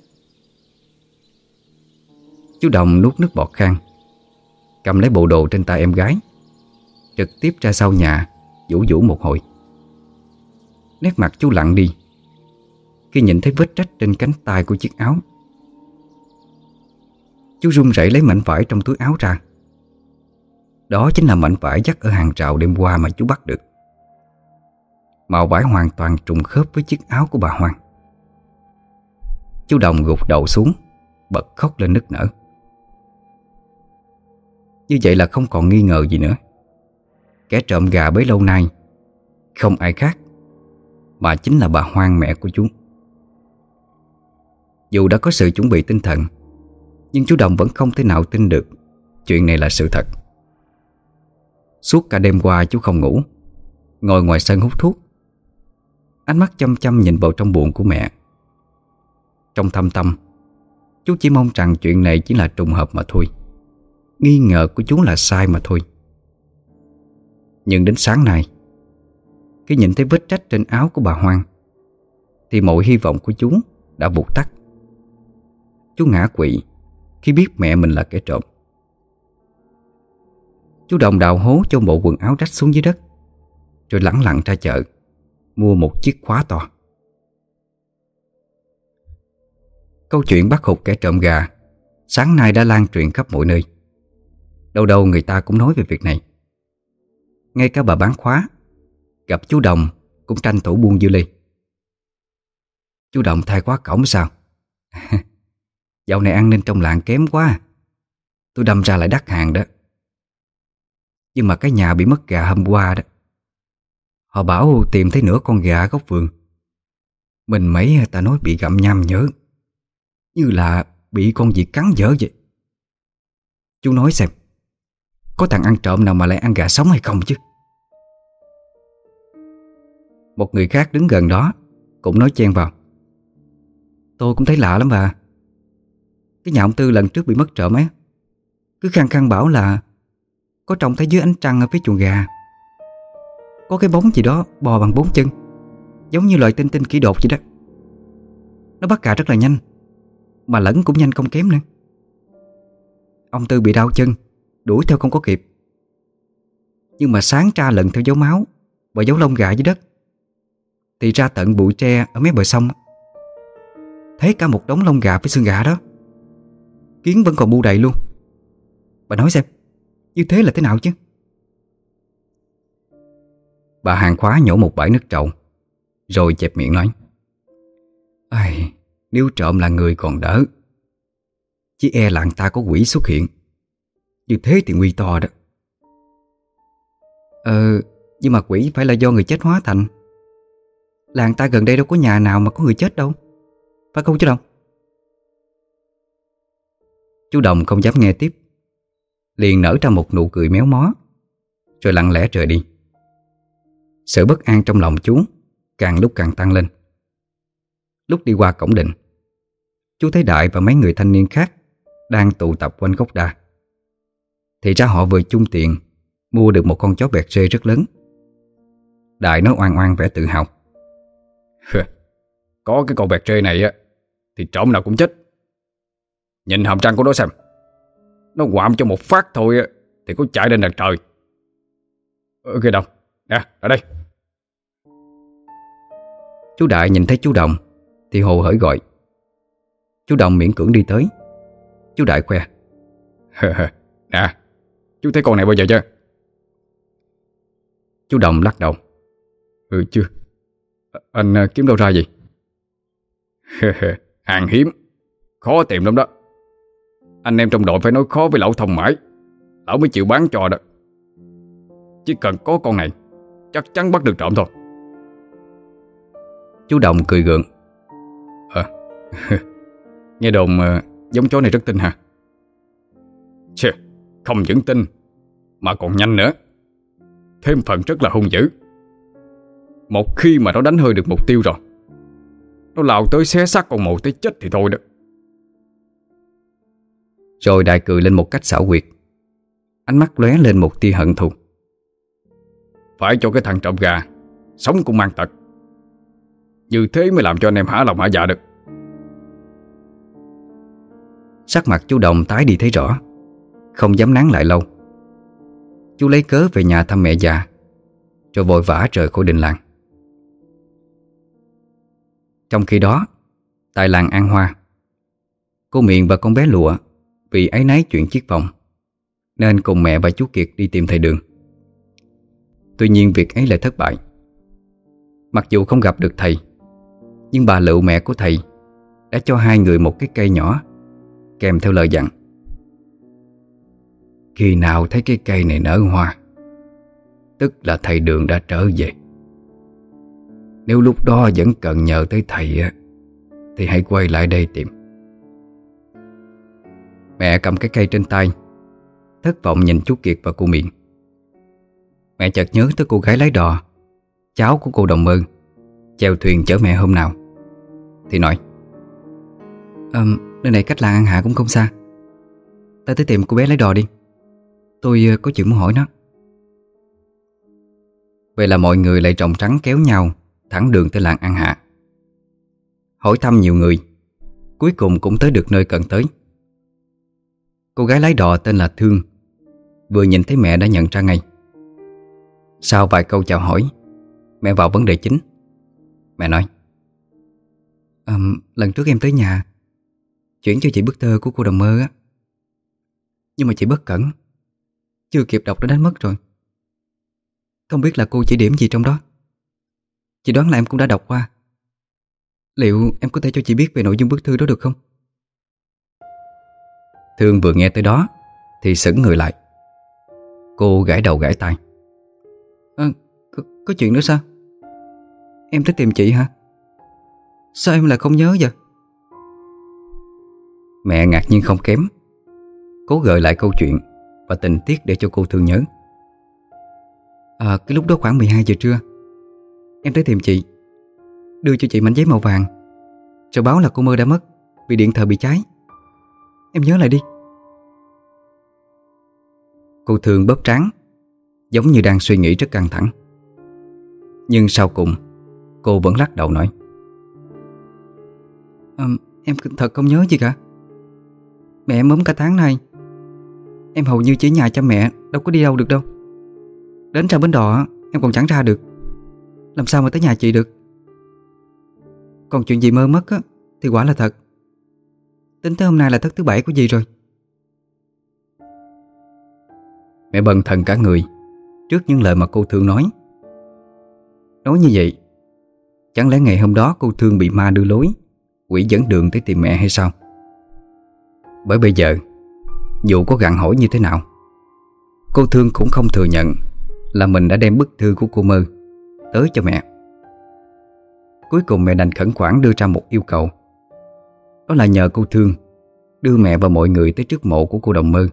Chú Đồng nuốt nước bọt khang. Cầm lấy bộ đồ trên tay em gái, Trực tiếp ra sau nhà, Vũ vũ một hồi. Nét mặt chú lặng đi, Khi nhìn thấy vết rách trên cánh tay của chiếc áo. Chú run rẩy lấy mảnh vải trong túi áo ra. Đó chính là mảnh vải dắt ở hàng rào đêm qua mà chú bắt được. Màu vải hoàn toàn trùng khớp với chiếc áo của bà Hoàng Chú Đồng gục đầu xuống, Bật khóc lên nức nở. Như vậy là không còn nghi ngờ gì nữa. Kẻ trộm gà bấy lâu nay, Không ai khác, Mà chính là bà Hoang mẹ của chú. Dù đã có sự chuẩn bị tinh thần, Nhưng chú Đồng vẫn không thể nào tin được Chuyện này là sự thật. Suốt cả đêm qua chú không ngủ, Ngồi ngoài sân hút thuốc. Ánh mắt chăm chăm nhìn vào trong buồn của mẹ. Trong thâm tâm, Chú chỉ mong rằng chuyện này chỉ là trùng hợp mà thôi. Nghi ngờ của chú là sai mà thôi. Nhưng đến sáng nay, Khi nhìn thấy vết trách trên áo của bà Hoang, Thì mọi hy vọng của chú đã vụt tắt. Chú ngã quỵ Khi biết mẹ mình là kẻ trộm. Chú đồng đào hố cho bộ quần áo rách xuống dưới đất, Rồi lẳng lặng ra chợ, Mua một chiếc khóa to. Câu chuyện bắt hụt kẻ trộm gà Sáng nay đã lan truyền khắp mọi nơi. Đâu đâu người ta cũng nói về việc này. Ngay cả bà bán khóa, Gặp chú Đồng Cũng tranh thủ buông dư ly Chú Đồng thay quá cổng sao? Dạo này an ninh trong làng kém quá. Tôi đâm ra lại đắt hàng đó. Nhưng mà cái nhà bị mất gà hôm qua đó. Họ bảo tìm thấy nửa con gà góc vườn. Mình mấy ta nói bị gặm nham nhớ Như là bị con gì cắn dở vậy. Chú nói xem. Có thằng ăn trộm nào mà lại ăn gà sống hay không chứ? Một người khác đứng gần đó, Cũng nói chen vào. Tôi cũng thấy lạ lắm bà. Cái nhà ông Tư lần trước bị mất trộm ấy, Cứ khăng khăng bảo là Có trông thấy dưới ánh trăng ở phía chuồng gà. Có cái bóng gì đó bò bằng bốn chân, Giống như loài tinh tinh kỹ đột vậy đó. Nó bắt gà rất là nhanh, Mà lẫn cũng nhanh không kém nữa. Ông Tư bị đau chân Đuổi theo không có kịp. Nhưng mà sáng tra lần theo dấu máu Và dấu lông gà dưới đất. Thì ra tận bụi tre ở mấy bờ sông. Thấy cả một đống lông gà với xương gà đó. Kiến vẫn còn bu đầy luôn. Bà nói xem Như thế là thế nào chứ? Bà hàng khóa nhổ một bãi nước trậu Rồi chẹp miệng nói Ai, Nếu trộm là người còn đỡ. Chỉ e làng ta có quỷ xuất hiện. Như thế thì nguy to đó. Ờ Nhưng mà quỷ phải là do người chết hóa thành. Làng ta gần đây đâu có nhà nào mà có người chết đâu. Phải không chú Đồng? Chú Đồng không dám nghe tiếp. Liền nở ra một nụ cười méo mó, Rồi lặng lẽ rời đi. Sự bất an trong lòng chú Càng lúc càng tăng lên. Lúc đi qua cổng định, Chú thấy Đại và mấy người thanh niên khác Đang tụ tập quanh gốc đa. Thì ra họ vừa chung tiền Mua được một con chó bẹt rê rất lớn. Đại nói oan oan vẻ tự hào. Có cái con bẹt rê này á thì trộm nào cũng chết. Nhìn hàm răng của nó xem Nó quạm cho một phát thôi Thì có chạy lên đằng trời. Ở kia đâu Nè ở đây. Chú Đại nhìn thấy chú Đồng Thì hồ hởi gọi. Chú Đồng miễn cưỡng đi tới. Chú Đại khoe. Nè Chú thấy con này bao giờ chưa? Chú Đồng lắc đầu. Ừ chưa. Ờ, anh à, kiếm đâu ra gì Hàng hiếm. Khó tìm lắm đó. Anh em trong đội phải nói khó với lão thông mãi. Lão mới chịu bán cho đó. Chỉ cần có con này Chắc chắn bắt được trộm thôi. Chú Đồng cười gượng. À, Nghe đồn à, giống chó này rất tinh hả Chê, Không những tinh mà còn nhanh nữa. Thêm phần rất là hung dữ. Một khi mà nó đánh hơi được mục tiêu rồi nó lao tới xé xác con mồi tới chết thì thôi đó. Rồi đại cười lên một cách xảo quyệt. Ánh mắt lóe lên một tia hận thù. Phải cho cái thằng trộm gà Sống cũng mang tật. Như thế mới làm cho anh em hả lòng hả dạ được. Sắc mặt chú Đồng tái đi thấy rõ. Không dám nán lại lâu Chú lấy cớ về nhà thăm mẹ già Rồi vội vã rời khỏi đình làng. Trong khi đó, Tại làng An Hoa, Cô Miền và con bé Lụa Vì ấy nấy chuyện chiếc vòng, Nên cùng mẹ và chú Kiệt đi tìm thầy Đường. Tuy nhiên việc ấy lại thất bại. Mặc dù không gặp được thầy, Nhưng bà lựu mẹ của thầy Đã cho hai người một cái cây nhỏ Kèm theo lời dặn. Khi nào thấy cái cây này nở hoa Tức là thầy Đường đã trở về. Nếu lúc đó vẫn cần nhờ tới thầy Thì hãy quay lại đây tìm. Mẹ cầm cái cây trên tay Thất vọng nhìn chú Kiệt và cô Miệng Mẹ chợt nhớ tới cô gái lái đò Cháu của cô Đồng Mơ Chèo thuyền chở mẹ hôm nào. Thì nói à, Nơi này cách làng An Hạ cũng không xa. Ta tới tìm cô bé lái đò đi. Tôi ờ, có chuyện muốn hỏi nó Vậy là mọi người lại trồng trắng kéo nhau Thẳng đường tới làng An Hạ. Hỏi thăm nhiều người Cuối cùng cũng tới được nơi cần tới. Cô gái lái đò tên là Thương Vừa nhìn thấy mẹ đã nhận ra ngay. Sau vài câu chào hỏi Mẹ vào vấn đề chính. Mẹ nói um, Lần trước em tới nhà Chuyển cho chị bức thơ của cô đồng mơ á. Nhưng mà chị bất cẩn. Chưa kịp đọc đã đánh mất rồi Không biết là cô chỉ điểm gì trong đó Chị đoán là em cũng đã đọc qua Liệu em có thể cho chị biết về nội dung bức thư đó được không? Thương vừa nghe tới đó Thì sững người lại Cô gãi đầu gãi tay à, có, có chuyện nữa sao? Em tới tìm chị hả? Sao em lại không nhớ vậy? Mẹ ngạc nhiên không kém Cố gợi lại câu chuyện và tình tiết để cho cô thương nhớ. À cái lúc đó khoảng 12 giờ trưa Em tới tìm chị Đưa cho chị mảnh giấy màu vàng. Rồi báo là cô mơ đã mất Vì điện thờ bị cháy. Em nhớ lại đi. Cô thường bóp trán Giống như đang suy nghĩ rất căng thẳng. Nhưng sau cùng Cô vẫn lắc đầu nói à, Em thật không nhớ gì cả. Mẹ em ốm cả tháng nay Em hầu như chỉ nhà cho mẹ, Đâu có đi đâu được đâu. Đến ra bến đò em còn chẳng ra được. Làm sao mà tới nhà chị được? Còn chuyện gì mơ mất á, Thì quả là thật. Tính tới hôm nay là thất thứ bảy của gì rồi. Mẹ bần thần cả người, Trước những lời mà cô Thương nói. Nói như vậy, Chẳng lẽ ngày hôm đó cô Thương bị ma đưa lối, Quỷ dẫn đường tới tìm mẹ hay sao? Bởi bây giờ dù có gặn hỏi như thế nào, Cô Thương cũng không thừa nhận Là mình đã đem bức thư của cô Mơ Tới cho mẹ. Cuối cùng mẹ đành khẩn khoản đưa ra một yêu cầu. Đó là nhờ cô Thương Đưa mẹ và mọi người tới trước mộ của cô Đồng Mơ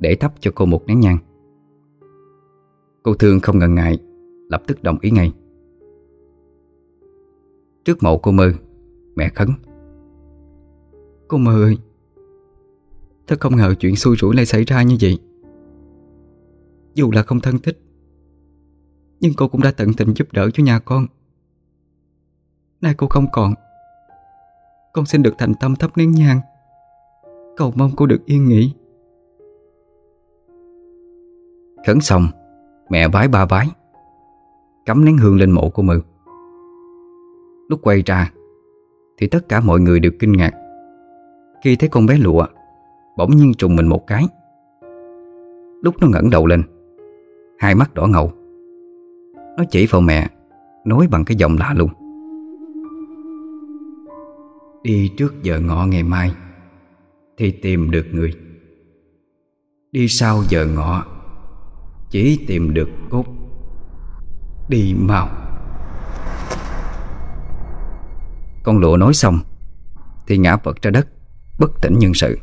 Để thắp cho cô một nén nhang. Cô Thương không ngần ngại, Lập tức đồng ý ngay. Trước mộ cô Mơ, Mẹ khấn, Cô Mơ ơi Thật không ngờ chuyện xui rủi lại xảy ra như vậy. Dù là không thân thích, Nhưng cô cũng đã tận tình giúp đỡ cho nhà con. Nay cô không còn. Con xin được thành tâm thắp nén nhang. Cầu mong cô được yên nghỉ. Khấn xong, Mẹ vái ba vái, Cắm nén hương lên mộ của Mự. Lúc quay ra, Thì tất cả mọi người đều kinh ngạc. Khi thấy con bé lụa Bỗng nhiên trùng mình một cái. Lúc nó ngẩng đầu lên, Hai mắt đỏ ngầu. Nó chỉ vào mẹ, Nói bằng cái giọng lạ luôn Đi trước giờ ngọ ngày mai, Thì tìm được người. Đi sau giờ ngọ, Chỉ tìm được cốt. Đi mau. Con lụa nói xong, Thì ngã vật ra đất, Bất tỉnh nhân sự.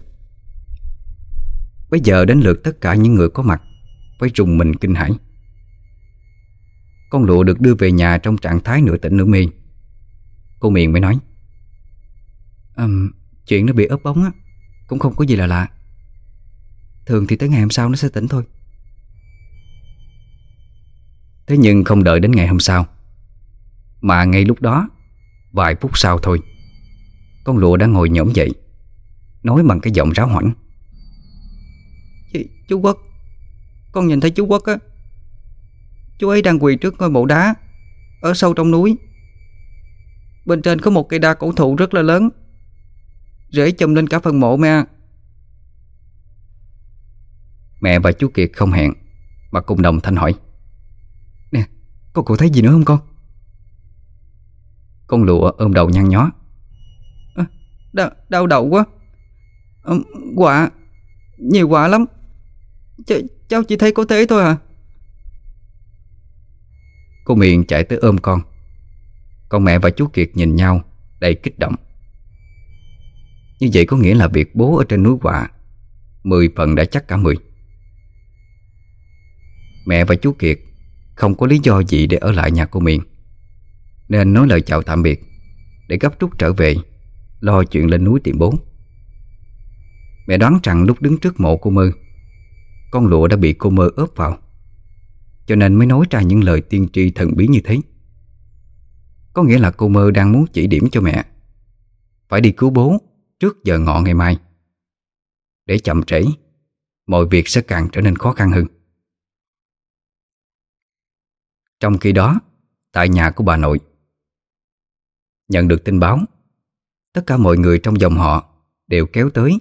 Bây giờ đến lượt tất cả những người có mặt Phải trùng mình kinh hãi. Con lụa được đưa về nhà Trong trạng thái nửa tỉnh nửa mê. Cô Miền mới nói um, Chuyện nó bị ớt bóng á Cũng không có gì là lạ. Thường thì tới ngày hôm sau nó sẽ tỉnh thôi. Thế nhưng không đợi đến ngày hôm sau Mà ngay lúc đó Vài phút sau thôi Con lụa đã ngồi nhổm dậy Nói bằng cái giọng ráo hoảnh Chú Quốc. Con nhìn thấy chú Quốc á Chú ấy đang quỳ trước ngôi mộ đá Ở sâu trong núi. Bên trên có một cây đa cổ thụ rất là lớn Rễ chùm lên cả phần mộ mẹ. Mẹ và chú Kiệt không hẹn Mà cùng đồng thanh hỏi. Nè, con cô thấy gì nữa không con? Con lụa ôm đầu nhăn nhó. À, đau, đau đầu quá. À, Quạ Nhiều quạ lắm Ch, Cháu chỉ thấy có thế thôi à? Cô Miền chạy tới ôm con. Con mẹ và chú Kiệt nhìn nhau, Đầy kích động. Như vậy có nghĩa là việc bố ở trên núi quạ Mười phần đã chắc cả mười. Mẹ và chú Kiệt Không có lý do gì để ở lại nhà cô Miền, Nên nói lời chào tạm biệt, Để gấp rút trở về, Lo chuyện lên núi tìm bố. Mẹ đoán rằng lúc đứng trước mộ cô Mơ con lụa đã bị cô Mơ ướp vào. Cho nên mới nói ra những lời tiên tri thần bí như thế. Có nghĩa là cô Mơ đang muốn chỉ điểm cho mẹ. Phải đi cứu bố trước giờ ngọ ngày mai. Để chậm trễ, Mọi việc sẽ càng trở nên khó khăn hơn. Trong khi đó, Tại nhà của bà nội, Nhận được tin báo, Tất cả mọi người trong dòng họ Đều kéo tới,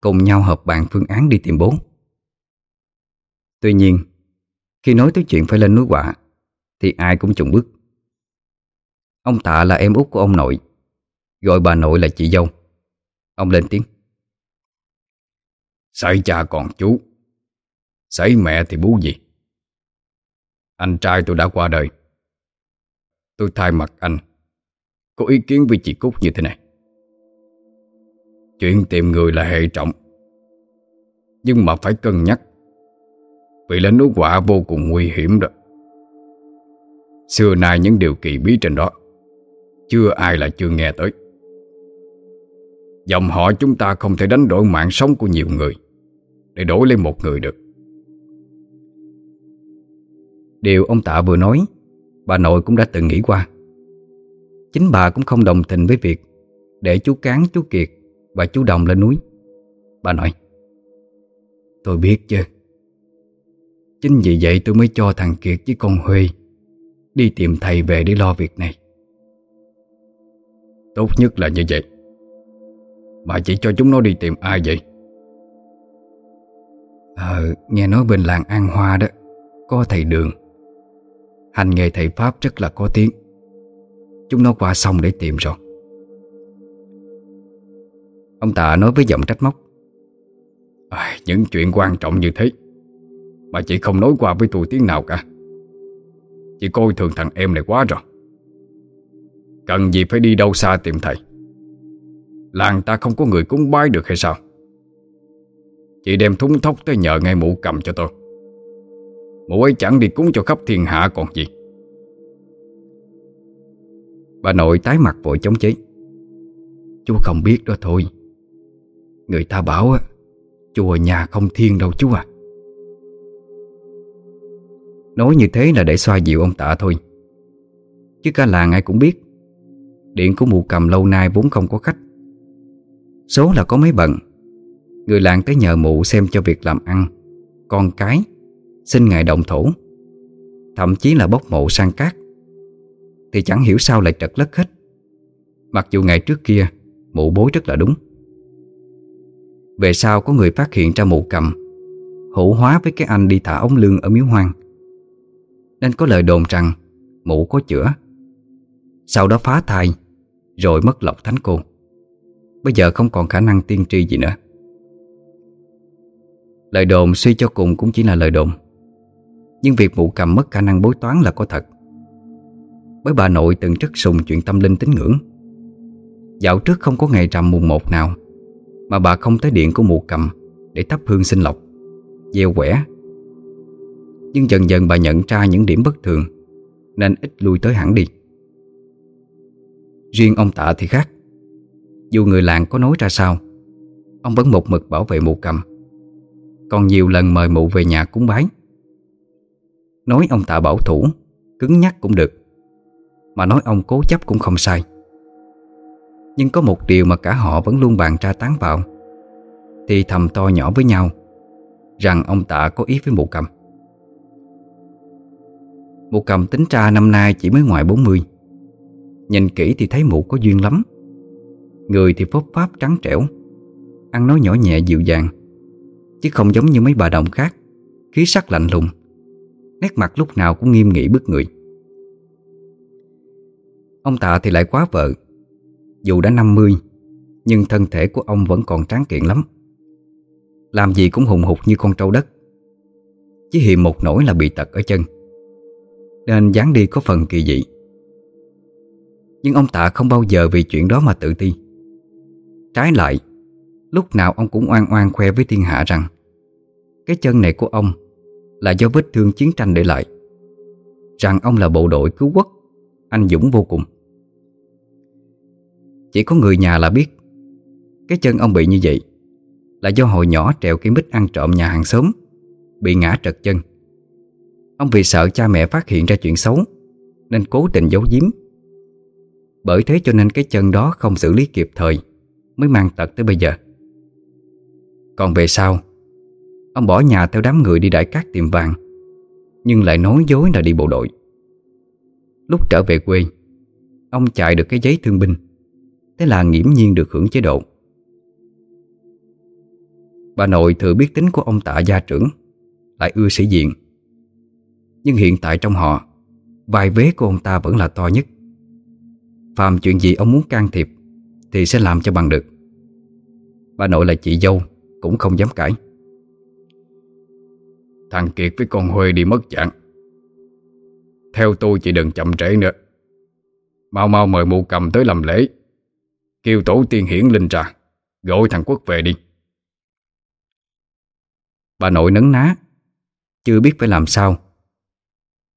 Cùng nhau hợp bàn phương án đi tìm bố. Tuy nhiên, Khi nói tới chuyện phải lên núi quả, Thì ai cũng chùng bước. Ông Tạ là em út của ông nội, Gọi bà nội là chị dâu. Ông lên tiếng. Sảy cha còn chú sảy mẹ thì bú gì? Anh trai tôi đã qua đời. Tôi thay mặt anh, Có ý kiến với chị Cúc như thế này. Chuyện tìm người là hệ trọng, Nhưng mà phải cân nhắc. Vì lên núi quả vô cùng nguy hiểm đó. Xưa nay những điều kỳ bí trên đó Chưa ai là chưa nghe tới. Dòng họ chúng ta không thể đánh đổi mạng sống của nhiều người Để đổi lấy một người được. Điều ông Tạ vừa nói Bà nội cũng đã từng nghĩ qua. Chính bà cũng không đồng tình với việc Để chú Cán, chú Kiệt Và chú Đồng lên núi. Bà nói Tôi biết chứ Chính vì vậy tôi mới cho thằng Kiệt với con Huy Đi tìm thầy về để lo việc này. Tốt nhất là như vậy. Bà chỉ cho chúng nó đi tìm ai vậy? Ờ, nghe nói bên làng An Hoa đó Có thầy Đường. Hành nghề thầy Pháp rất là có tiếng. Chúng nó qua xong để tìm rồi. Ông Tạ nói với giọng trách móc. À, Những chuyện quan trọng như thế. Mà chị không nói qua với tôi tiếng nào cả. Chị coi thường thằng em này quá rồi. Cần gì phải đi đâu xa tìm thầy? Làng ta không có người cúng bái được hay sao? Chị đem thúng thóc tới nhờ ngay mụ cầm cho tôi. Mụ ấy chẳng đi cúng cho khắp thiên hạ còn gì. Bà nội tái mặt vội chống chế. Chú không biết đó thôi. Người ta bảo á, Chùa nhà không thiên đâu chú à. Nói như thế là để xoa dịu ông tạ thôi. Chứ cả làng ai cũng biết, Điện của mụ cầm lâu nay vốn không có khách. Số là có mấy bận, Người làng tới nhờ mụ xem cho việc làm ăn, Con cái, Xin ngài động thổ. Thậm chí là bốc mộ sang cát, Thì chẳng hiểu sao lại trật lất hết. Mặc dù ngày trước kia, Mụ bối rất là đúng. Về sau có người phát hiện ra mụ cầm, Hữu hóa với cái anh đi thả ống lương ở miếu hoang. Nên có lời đồn rằng Mụ có chữa. Sau đó phá thai, Rồi mất lọc thánh cô. Bây giờ không còn khả năng tiên tri gì nữa. Lời đồn suy cho cùng cũng chỉ là lời đồn. Nhưng việc mụ cầm mất khả năng bối toán là có thật. Bởi bà nội từng rất sùng chuyện tâm linh tín ngưỡng. Dạo trước không có ngày rằm mùng một nào, Mà bà không tới điện của mụ cầm Để thắp hương sinh lộc, Gieo quẻ nhưng dần dần bà nhận ra những điểm bất thường, Nên ít lui tới hẳn đi. Riêng ông tạ thì khác. Dù người làng có nói ra sao, Ông vẫn một mực bảo vệ mụ cầm. Còn nhiều lần mời mụ về nhà cúng bái. Nói ông tạ bảo thủ, Cứng nhắc cũng được. Mà nói ông cố chấp cũng không sai. Nhưng có một điều mà cả họ vẫn luôn bàn tra tán vào, Thì thầm to nhỏ với nhau, Rằng ông tạ có ý với mụ cầm. Mụ cầm tính ra năm nay chỉ mới ngoài 40 Nhìn kỹ thì thấy mụ có duyên lắm. Người thì phốp pháp trắng trẻo, Ăn nói nhỏ nhẹ dịu dàng, Chứ không giống như mấy bà đồng khác, Khí sắc lạnh lùng, Nét mặt lúc nào cũng nghiêm nghị bức người. Ông Tạ thì lại quá vợ, Dù đã 50 Nhưng thân thể của ông vẫn còn tráng kiện lắm. Làm gì cũng hùng hục như con trâu đất, Chỉ hiềm một nỗi là bị tật ở chân. Nên dáng đi có phần kỳ dị. Nhưng ông Tạ không bao giờ vì chuyện đó mà tự ti. Trái lại, Lúc nào ông cũng oan oan khoe với thiên hạ rằng, Cái chân này của ông Là do vết thương chiến tranh để lại. Rằng ông là bộ đội cứu quốc, Anh dũng vô cùng. Chỉ có người nhà là biết, Cái chân ông bị như vậy Là do hồi nhỏ trèo cái mít ăn trộm nhà hàng xóm, Bị ngã trật chân. Ông vì sợ cha mẹ phát hiện ra chuyện xấu, Nên cố tình giấu giếm. Bởi thế cho nên cái chân đó không xử lý kịp thời, Mới mang tật tới bây giờ. Còn về sau, Ông bỏ nhà theo đám người đi đại cát tìm vàng, Nhưng lại nói dối là đi bộ đội. Lúc trở về quê, Ông chạy được cái giấy thương binh, Thế là nghiễm nhiên được hưởng chế độ. Bà nội thừa biết tính của ông tạ gia trưởng, Lại ưa sĩ diện. Nhưng hiện tại trong họ vài vế của ông ta vẫn là to nhất. Phàm chuyện gì ông muốn can thiệp Thì sẽ làm cho bằng được. Bà nội là chị dâu, Cũng không dám cãi. Thằng Kiệt với con Huê đi mất dạng. Theo tôi chị đừng chậm trễ nữa. Mau mau mời mụ cầm tới làm lễ. Kêu tổ tiên hiển linh ra, Gọi thằng Quốc về đi. Bà nội nấn ná, Chưa biết phải làm sao.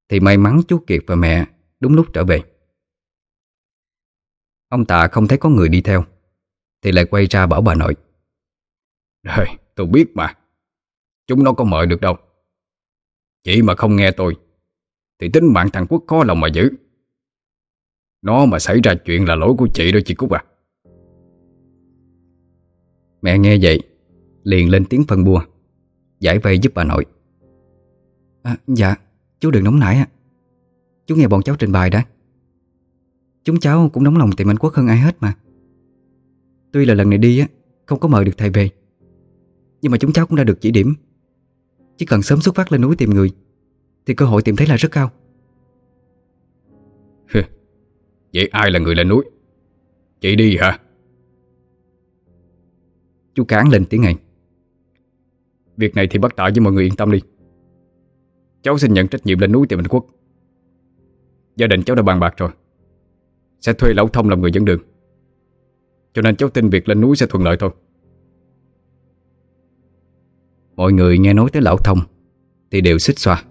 Thì may mắn chú Kiệt và mẹ Đúng lúc trở về. Ông Tạ không thấy có người đi theo Thì lại quay ra bảo bà nội. Rồi tôi biết mà. Chúng nó có mời được đâu. Chị mà không nghe tôi Thì tính mạng thằng Quốc khó lòng mà giữ. Nó mà xảy ra chuyện là lỗi của chị đó chị Cúc à. Mẹ nghe vậy Liền lên tiếng phân bua Giải vây giúp bà nội. À, Dạ chú đừng nóng nảy Chú nghe bọn cháu trình bày đã. Chúng cháu cũng nóng lòng tìm anh Quốc hơn ai hết mà. Tuy là lần này đi á Không có mời được thầy về. Nhưng mà chúng cháu cũng đã được chỉ điểm. Chỉ cần sớm xuất phát lên núi tìm người Thì cơ hội tìm thấy là rất cao. Vậy ai là người lên núi? Chị đi hả? Chú Cán lên tiếng ngay Việc này thì bắt tạ với mọi người yên tâm đi Cháu xin nhận trách nhiệm lên núi tìm minh Quốc. Gia đình cháu đã bàn bạc rồi. Sẽ thuê lão thông làm người dẫn đường. Cho nên cháu tin việc lên núi sẽ thuận lợi thôi. Mọi người nghe nói tới lão thông Thì đều xích xoa.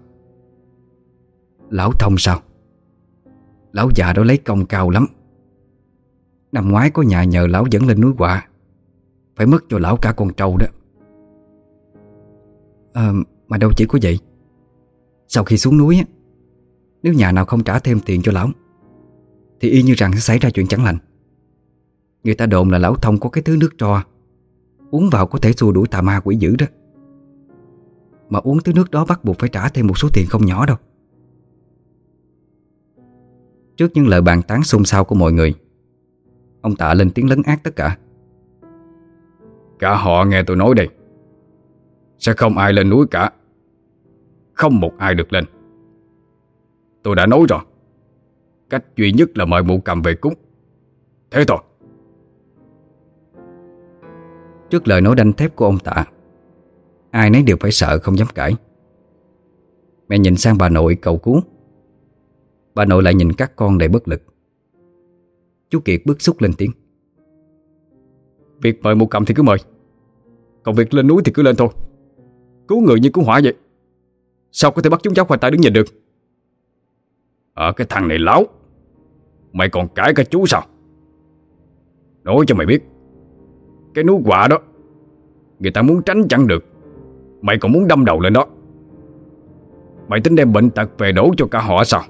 Lão thông sao? Lão già đó lấy công cao lắm. Năm ngoái có nhà nhờ lão dẫn lên núi quả Phải mất cho lão cả con trâu đó. À, Mà đâu chỉ có vậy. Sau khi xuống núi Nếu nhà nào không trả thêm tiền cho lão, Thì y như rằng sẽ xảy ra chuyện chẳng lành. Người ta đồn là lão thông có cái thứ nước trò Uống vào có thể xua đuổi tà ma quỷ dữ đó. Mà uống thứ nước đó bắt buộc phải trả thêm một số tiền không nhỏ đâu. Trước những lời bàn tán xôn xao của mọi người, Ông tạ lên tiếng lấn át tất cả. Cả họ nghe tôi nói đây, Sẽ không ai lên núi cả. Không một ai được lên. Tôi đã nói rồi. Cách duy nhất là mời mụ cầm về cúng. Thế thôi. Trước lời nói đanh thép của ông tạ Ai nấy đều phải sợ không dám cãi. Mẹ nhìn sang bà nội cầu cứu. Bà nội lại nhìn các con đầy bất lực. Chú Kiệt bức xúc lên tiếng. Việc mời mụ cầm thì cứ mời. Còn việc lên núi thì cứ lên thôi. Cứu người như cứu hỏa vậy Sao có thể bắt chúng cháu khoanh tay đứng nhìn được? Ở cái thằng này láo. Mày còn cãi cả chú sao? Nói cho mày biết, Cái núi quả đó, Người ta muốn tránh chẳng được. Mày còn muốn đâm đầu lên đó. Mày tính đem bệnh tật về đổ cho cả họ sao?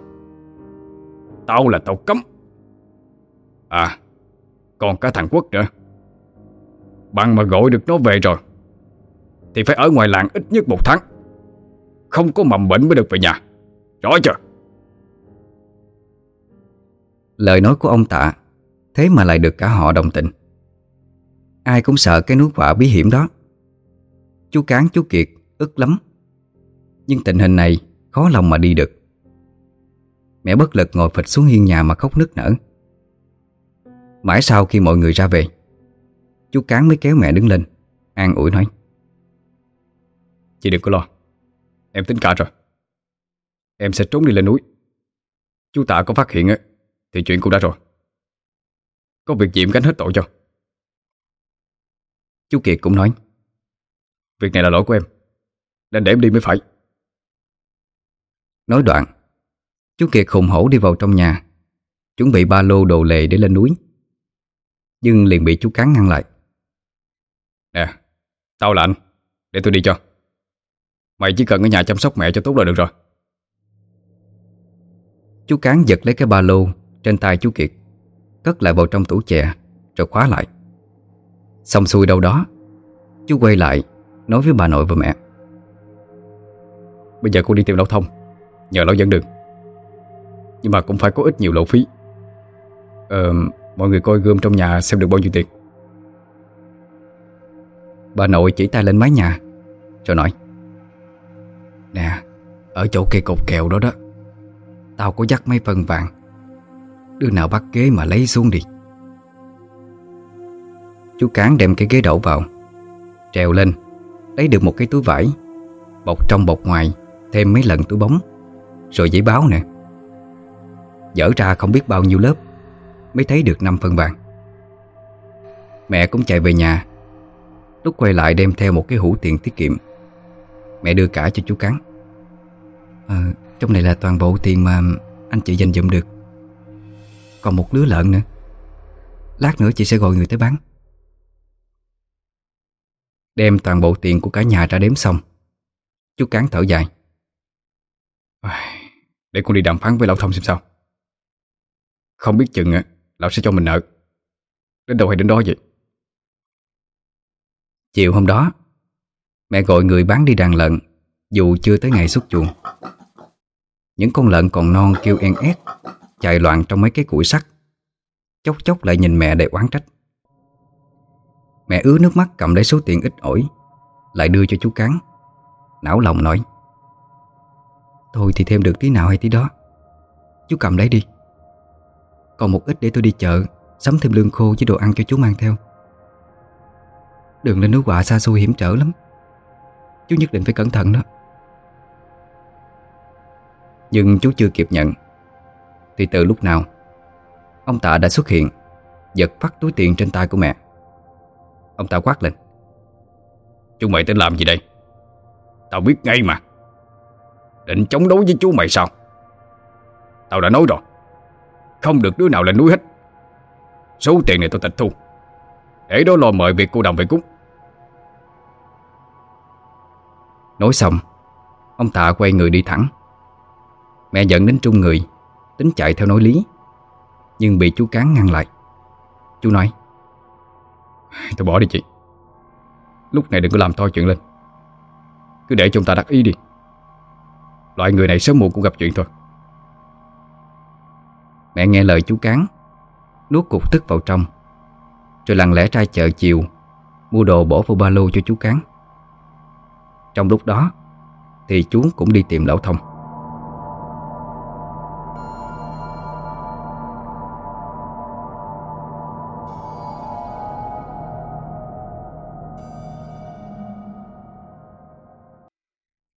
Tao là tao cấm. À Còn cả thằng Quốc nữa. Bạn mà gọi được nó về rồi, Thì phải ở ngoài làng ít nhất một tháng. Không có mầm bệnh mới được về nhà. Rõ chưa? Lời nói của ông tạ Thế mà lại được cả họ đồng tình. Ai cũng sợ cái núi quả bí hiểm đó. Chú Cán chú Kiệt ức lắm. Nhưng tình hình này khó lòng mà đi được. Mẹ bất lực ngồi phịch xuống hiên nhà mà khóc nức nở. Mãi sau khi mọi người ra về Chú Cán mới kéo mẹ đứng lên An ủi nói. Chị đừng có lo Em tính cả rồi. Em sẽ trốn đi lên núi. Chú Tạ có phát hiện Thì chuyện cũng đã rồi. Có việc gì em gánh hết tội cho. Chú Kiệt cũng nói, Việc này là lỗi của em, Nên để em đi mới phải. Nói đoạn, Chú Kiệt khùng hổ đi vào trong nhà, Chuẩn bị ba lô đồ lề để lên núi. Nhưng liền bị chú Cán ngăn lại. Nè, Tao là anh, Để tôi đi cho. Mày chỉ cần ở nhà chăm sóc mẹ cho tốt là được rồi. Chú Cán giật lấy cái ba lô Trên tay chú Kiệt, Cất lại vào trong tủ chè, Rồi khóa lại. Xong xuôi đâu đó, Chú quay lại, Nói với bà nội và mẹ. Bây giờ cô đi tìm lão thông, Nhờ lão dẫn đường. Nhưng mà cũng phải có ít nhiều lộ phí. Ờ Mọi người coi gươm trong nhà xem được bao nhiêu tiền. Bà nội chỉ tay lên mái nhà, Rồi nói. Nè, Ở chỗ cây cột kèo đó đó. Tao có dắt mấy phân vàng. Đứa nào bắt ghế mà lấy xuống đi. Chú Cán đem cái ghế đổ vào, Trèo lên, Lấy được một cái túi vải, Bọc trong bọc ngoài, Thêm mấy lần túi bóng, Rồi giấy báo nè. Dở ra không biết bao nhiêu lớp, Mới thấy được 5 phân vàng. Mẹ cũng chạy về nhà, Lúc quay lại đem theo một cái hũ tiền tiết kiệm. Mẹ đưa cả cho chú Cán à, Trong này là toàn bộ tiền mà anh chị dành dụm được. Còn một lứa lợn nữa. Lát nữa chị sẽ gọi người tới bán. Đem toàn bộ tiền của cả nhà ra đếm xong. Chú Cán thở dài. Để con đi đàm phán với lão thông xem sao. Không biết chừng Lão sẽ cho mình nợ. Đến đâu hay đến đó vậy? Chiều hôm đó Mẹ gọi người bán đi đàn lợn Dù chưa tới ngày xuất chuồng. Những con lợn còn non kêu en ét, Chạy loạn trong mấy cái củi sắt. Chốc chốc lại nhìn mẹ để oán trách. Mẹ ứa nước mắt cầm lấy số tiền ít ỏi, Lại đưa cho chú Cán. Não lòng nói, Thôi thì thêm được tí nào hay tí đó. Chú cầm lấy đi. Còn một ít để tôi đi chợ, Sắm thêm lương khô với đồ ăn cho chú mang theo. Đường lên núi quạ xa xôi hiểm trở lắm. Chú nhất định phải cẩn thận đó. Nhưng chú chưa kịp nhận. Thì từ lúc nào Ông tạ đã xuất hiện Giật phát túi tiền trên tay của mẹ. Ông ta quát lên. Chú mày tính làm gì đây? Tao biết ngay mà. Định chống đối với chú mày sao? Tao đã nói rồi. Không được đứa nào lên núi hết. Số tiền này tao tịch thu. Để đó lo mời việc cô đồng về cúng. Nói xong Ông Tạ quay người đi thẳng Mẹ giận đến trung người, Tính chạy theo nói lý. Nhưng bị chú Cán ngăn lại. Chú nói Tôi bỏ đi chị. Lúc này đừng có làm to chuyện lên. Cứ để chúng ta đắc ý đi. Loại người này sớm muộn cũng gặp chuyện thôi. Mẹ nghe lời chú Cán, Nuốt cục tức vào trong, Rồi lặng lẽ ra chợ chiều, Mua đồ bỏ vào ba lô cho chú Cán. Trong lúc đó, Thì chú cũng đi tìm lão thông.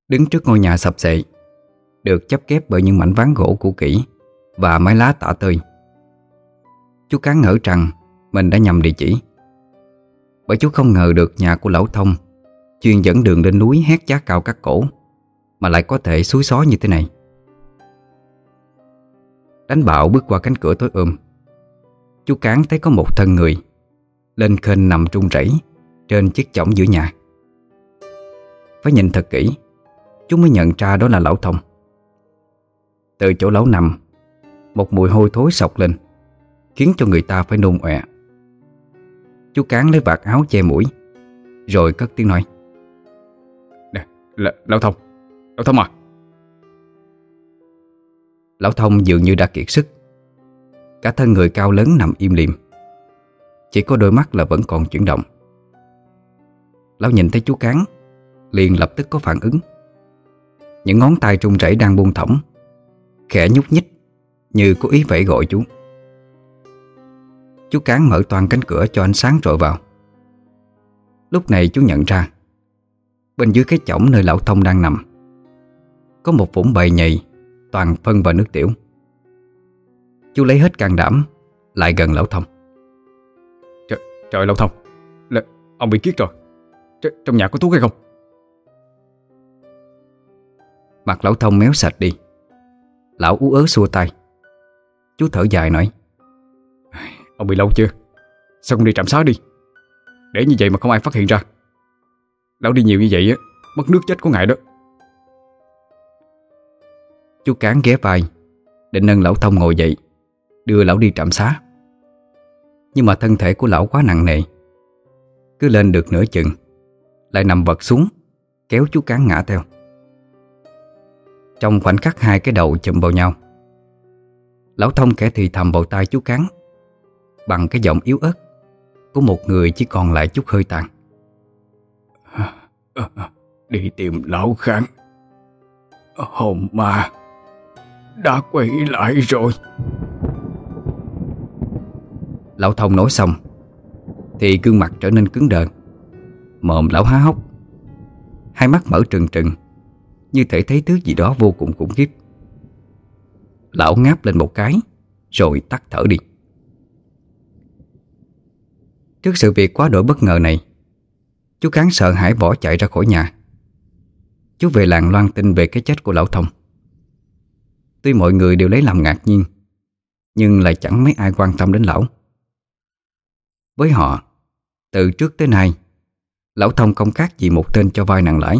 Đứng trước ngôi nhà sập xệ Được chấp kép bởi những mảnh ván gỗ cũ kỹ Và mái lá tả tơi. Chú Cán ngỡ rằng Mình đã nhầm địa chỉ, Bởi chú không ngờ được nhà của lão thông Chuyên dẫn đường lên núi hét giá cao các cổ Mà lại có thể suối xó như thế này. Đánh bạo bước qua cánh cửa tối ôm, Chú Cán thấy có một thân người Lên khênh nằm trung rẩy Trên chiếc chõng giữa nhà. Phải nhìn thật kỹ Chú mới nhận ra đó là lão thông. Từ chỗ lão nằm Một mùi hôi thối sọc lên Khiến cho người ta phải nôn ọe. Chú cán lấy vạt áo che mũi Rồi cất tiếng nói. Nè, lão thông. Lão thông à? Lão thông dường như đã kiệt sức. Cả thân người cao lớn nằm im liềm. Chỉ có đôi mắt là vẫn còn chuyển động. Lão nhìn thấy chú cán Liền lập tức có phản ứng những ngón tay trung rẩy đang buông thõng. Khẽ nhúc nhích Như có ý vẫy gọi chú Chú Cán mở toàn cánh cửa cho ánh sáng trội vào. Lúc này chú nhận ra Bên dưới cái chõng nơi lão thông đang nằm Có một vũng bầy nhầy Toàn phân và nước tiểu. Chú lấy hết can đảm Lại gần lão thông. Trời, trời lão thông L Ông bị kiết rồi. Tr Trong nhà có thuốc hay không? Mặt lão thông méo sạch đi. Lão ú ớ xua tay. Chú thở dài nói, Ông bị lâu chưa? Sao không đi trạm xá đi? Để như vậy mà không ai phát hiện ra. Lão đi nhiều như vậy á, Mất nước chết có ngại đó. Chú cán ghé vai, Định nâng lão thông ngồi dậy, Đưa lão đi trạm xá. Nhưng mà thân thể của lão quá nặng nề. Cứ lên được nửa chừng, Lại nằm vật xuống, Kéo chú cán ngã theo trong khoảnh khắc hai cái đầu chụm vào nhau. Lão thông kẻ thì thầm vào tai chú Cán. Bằng cái giọng yếu ớt Của một người chỉ còn lại chút hơi tàn. Đi tìm lão kháng Hồn ma Đã quay lại rồi. Lão thông nói xong Thì gương mặt trở nên cứng đờ. Mồm lão há hốc. Hai mắt mở trừng trừng như thể thấy thứ gì đó vô cùng khủng khiếp. Lão ngáp lên một cái, Rồi tắt thở đi. Trước sự việc quá đổi bất ngờ này, Chú Cán sợ hãi bỏ chạy ra khỏi nhà. Chú về làng loan tin về cái chết của lão thông. Tuy mọi người đều lấy làm ngạc nhiên, Nhưng lại chẳng mấy ai quan tâm đến lão. Với họ, Từ trước tới nay, Lão thông không khác gì một tên cho vai nặng lãi.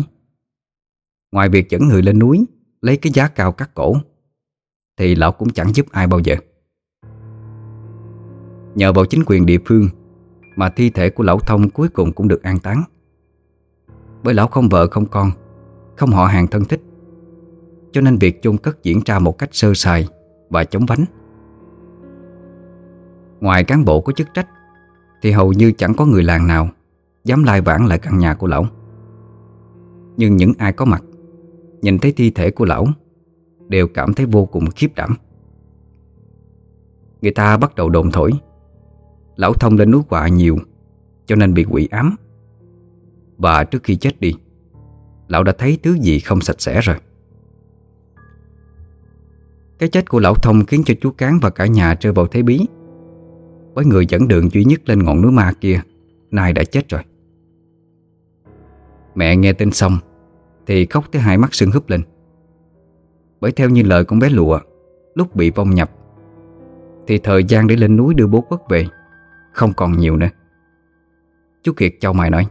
Ngoài việc dẫn người lên núi, Lấy cái giá cao cắt cổ, Thì lão cũng chẳng giúp ai bao giờ. Nhờ vào chính quyền địa phương Mà thi thể của lão thông cuối cùng cũng được an táng. Bởi lão không vợ không con, Không họ hàng thân thích, Cho nên việc chôn cất diễn ra một cách sơ sài Và chống vánh. Ngoài cán bộ có chức trách, Thì hầu như chẳng có người làng nào Dám lai vãng lại căn nhà của lão. Nhưng những ai có mặt Nhìn thấy thi thể của lão, Đều cảm thấy vô cùng khiếp đảm. Người ta bắt đầu đồn thổi, Lão thông lên núi quạ nhiều, Cho nên bị quỷ ám. Và trước khi chết đi, Lão đã thấy thứ gì không sạch sẽ rồi. Cái chết của lão thông khiến cho chú Cán và cả nhà rơi vào thế bí. Bởi người dẫn đường duy nhất lên ngọn núi ma kia, Nay đã chết rồi. Mẹ nghe tin xong thì khóc tới hai mắt sưng húp lên. Bởi theo như lời con bé lụa, Lúc bị vong nhập, Thì thời gian để lên núi đưa bố quốc về Không còn nhiều nữa. Chú Kiệt châu mày nói,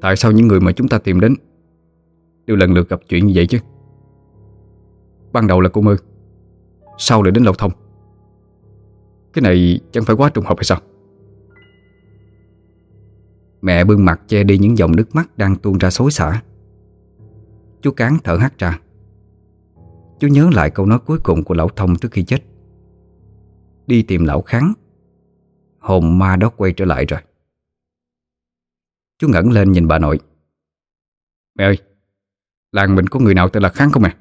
Tại sao những người mà chúng ta tìm đến Đều lần lượt gặp chuyện như vậy chứ? Ban đầu là cô Mơ, Sau lại đến Lộc Thông. Cái này chẳng phải quá trùng hợp hay sao? Mẹ bưng mặt che đi những dòng nước mắt đang tuôn ra xối xả. Chú Cán thở hắt ra. Chú nhớ lại câu nói cuối cùng của lão thông trước khi chết. Đi tìm lão kháng. Hồn ma đó quay trở lại rồi. Chú ngẩng lên nhìn bà nội. Mẹ ơi, Làng mình có người nào tên là Kháng không mẹ?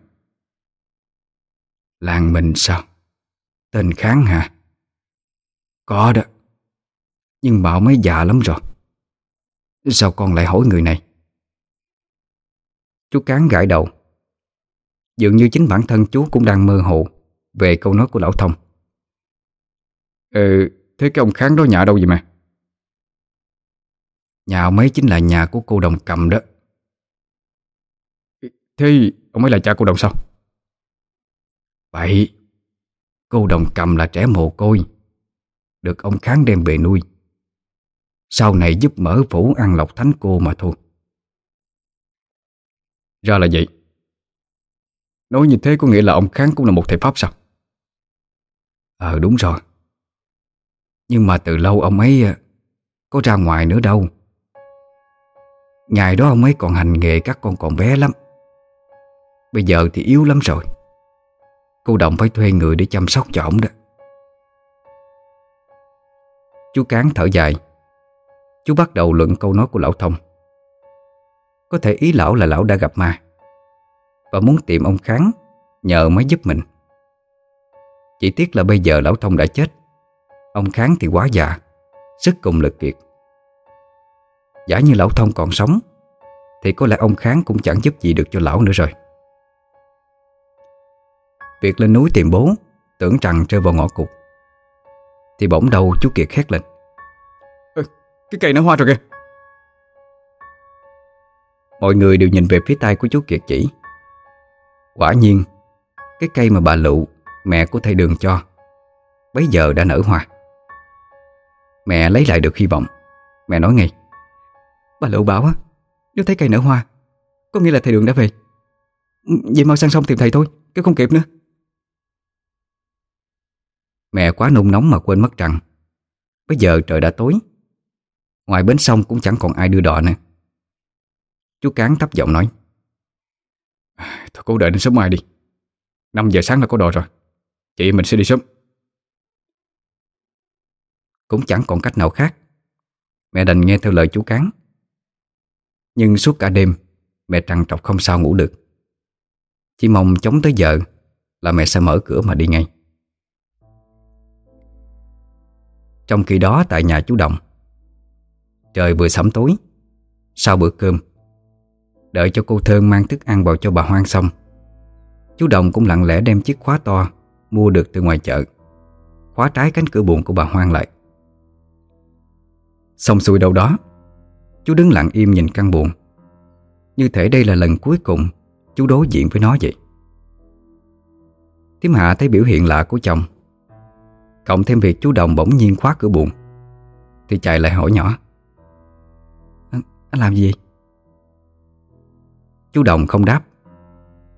Làng mình sao? Tên Kháng hả? Có đó. Nhưng bảo mấy già lắm rồi. Sao con lại hỏi người này? Chú Cán gãi đầu. Dường như chính bản thân chú cũng đang mơ hồ Về câu nói của lão thông. Ừ Thế cái ông Kháng đó nhà đâu vậy mà Nhà ông ấy chính là nhà của cô đồng cầm đó. Thế ông ấy là cha cô đồng sao? Vậy, Cô đồng cầm là trẻ mồ côi, Được ông Kháng đem về nuôi. Sau này giúp mở phủ ăn lộc thánh cô mà thôi. Ra là vậy. Nói như thế có nghĩa là ông Kháng cũng là một thầy Pháp sao? Ờ đúng rồi. Nhưng mà từ lâu ông ấy ờ, Có ra ngoài nữa đâu. Ngày đó ông ấy còn hành nghề các con còn bé lắm. Bây giờ thì yếu lắm rồi. Cô động phải thuê người để chăm sóc cho ổng đó. Chú Cán thở dài. Chú bắt đầu luận câu nói của lão Thông. Có thể ý lão là lão đã gặp ma Và muốn tìm ông Kháng Nhờ mới giúp mình. Chỉ tiếc là bây giờ lão Thông đã chết, Ông Kháng thì quá già, Sức cùng lực kiệt. Giả như lão Thông còn sống, Thì có lẽ ông Kháng cũng chẳng giúp gì được cho lão nữa rồi. Việc lên núi tìm bố, Tưởng rằng rơi vào ngõ cụt, Thì bỗng đầu chú Kiệt hét lên. Cái cây nó hoa rồi kìa. Mọi người đều nhìn về phía tay của chú Kiệt chỉ. Quả nhiên, Cái cây mà bà Lụ, Mẹ của thầy Đường cho, Bấy giờ đã nở hoa. Mẹ lấy lại được hy vọng. Mẹ nói ngay, Bà Lụ bảo á, Nếu thấy cây nở hoa, Có nghĩa là thầy Đường đã về. Vậy mau sang sông tìm thầy thôi Cứ không kịp nữa. Mẹ quá nung nóng mà quên mất rằng Bây giờ trời đã tối. Ngoài bến sông cũng chẳng còn ai đưa đò nữa. Chú Cán thấp giọng nói. Thôi cố đợi đến sớm mai đi. 5 giờ sáng là có đò rồi. Chị mình sẽ đi sớm. Cũng chẳng còn cách nào khác. Mẹ đành nghe theo lời chú Cán. Nhưng suốt cả đêm, Mẹ trằn trọc không sao ngủ được. Chỉ mong chống tới giờ Là mẹ sẽ mở cửa mà đi ngay. Trong khi đó, tại nhà chú Đồng Trời vừa sẩm tối. Sau bữa cơm, Đợi cho cô thơm mang thức ăn vào cho bà Hoang xong, Chú Đồng cũng lặng lẽ đem chiếc khóa to Mua được từ ngoài chợ. Khóa trái cánh cửa buồn của bà Hoang lại. Xong xuôi đâu đó, Chú đứng lặng im nhìn căn buồn Như thể đây là lần cuối cùng Chú đối diện với nó vậy. Tiếm Hạ thấy biểu hiện lạ của chồng, Cộng thêm việc chú Đồng bỗng nhiên khóa cửa buồn Thì chạy lại hỏi nhỏ. Anh làm gì? Chú Đồng không đáp.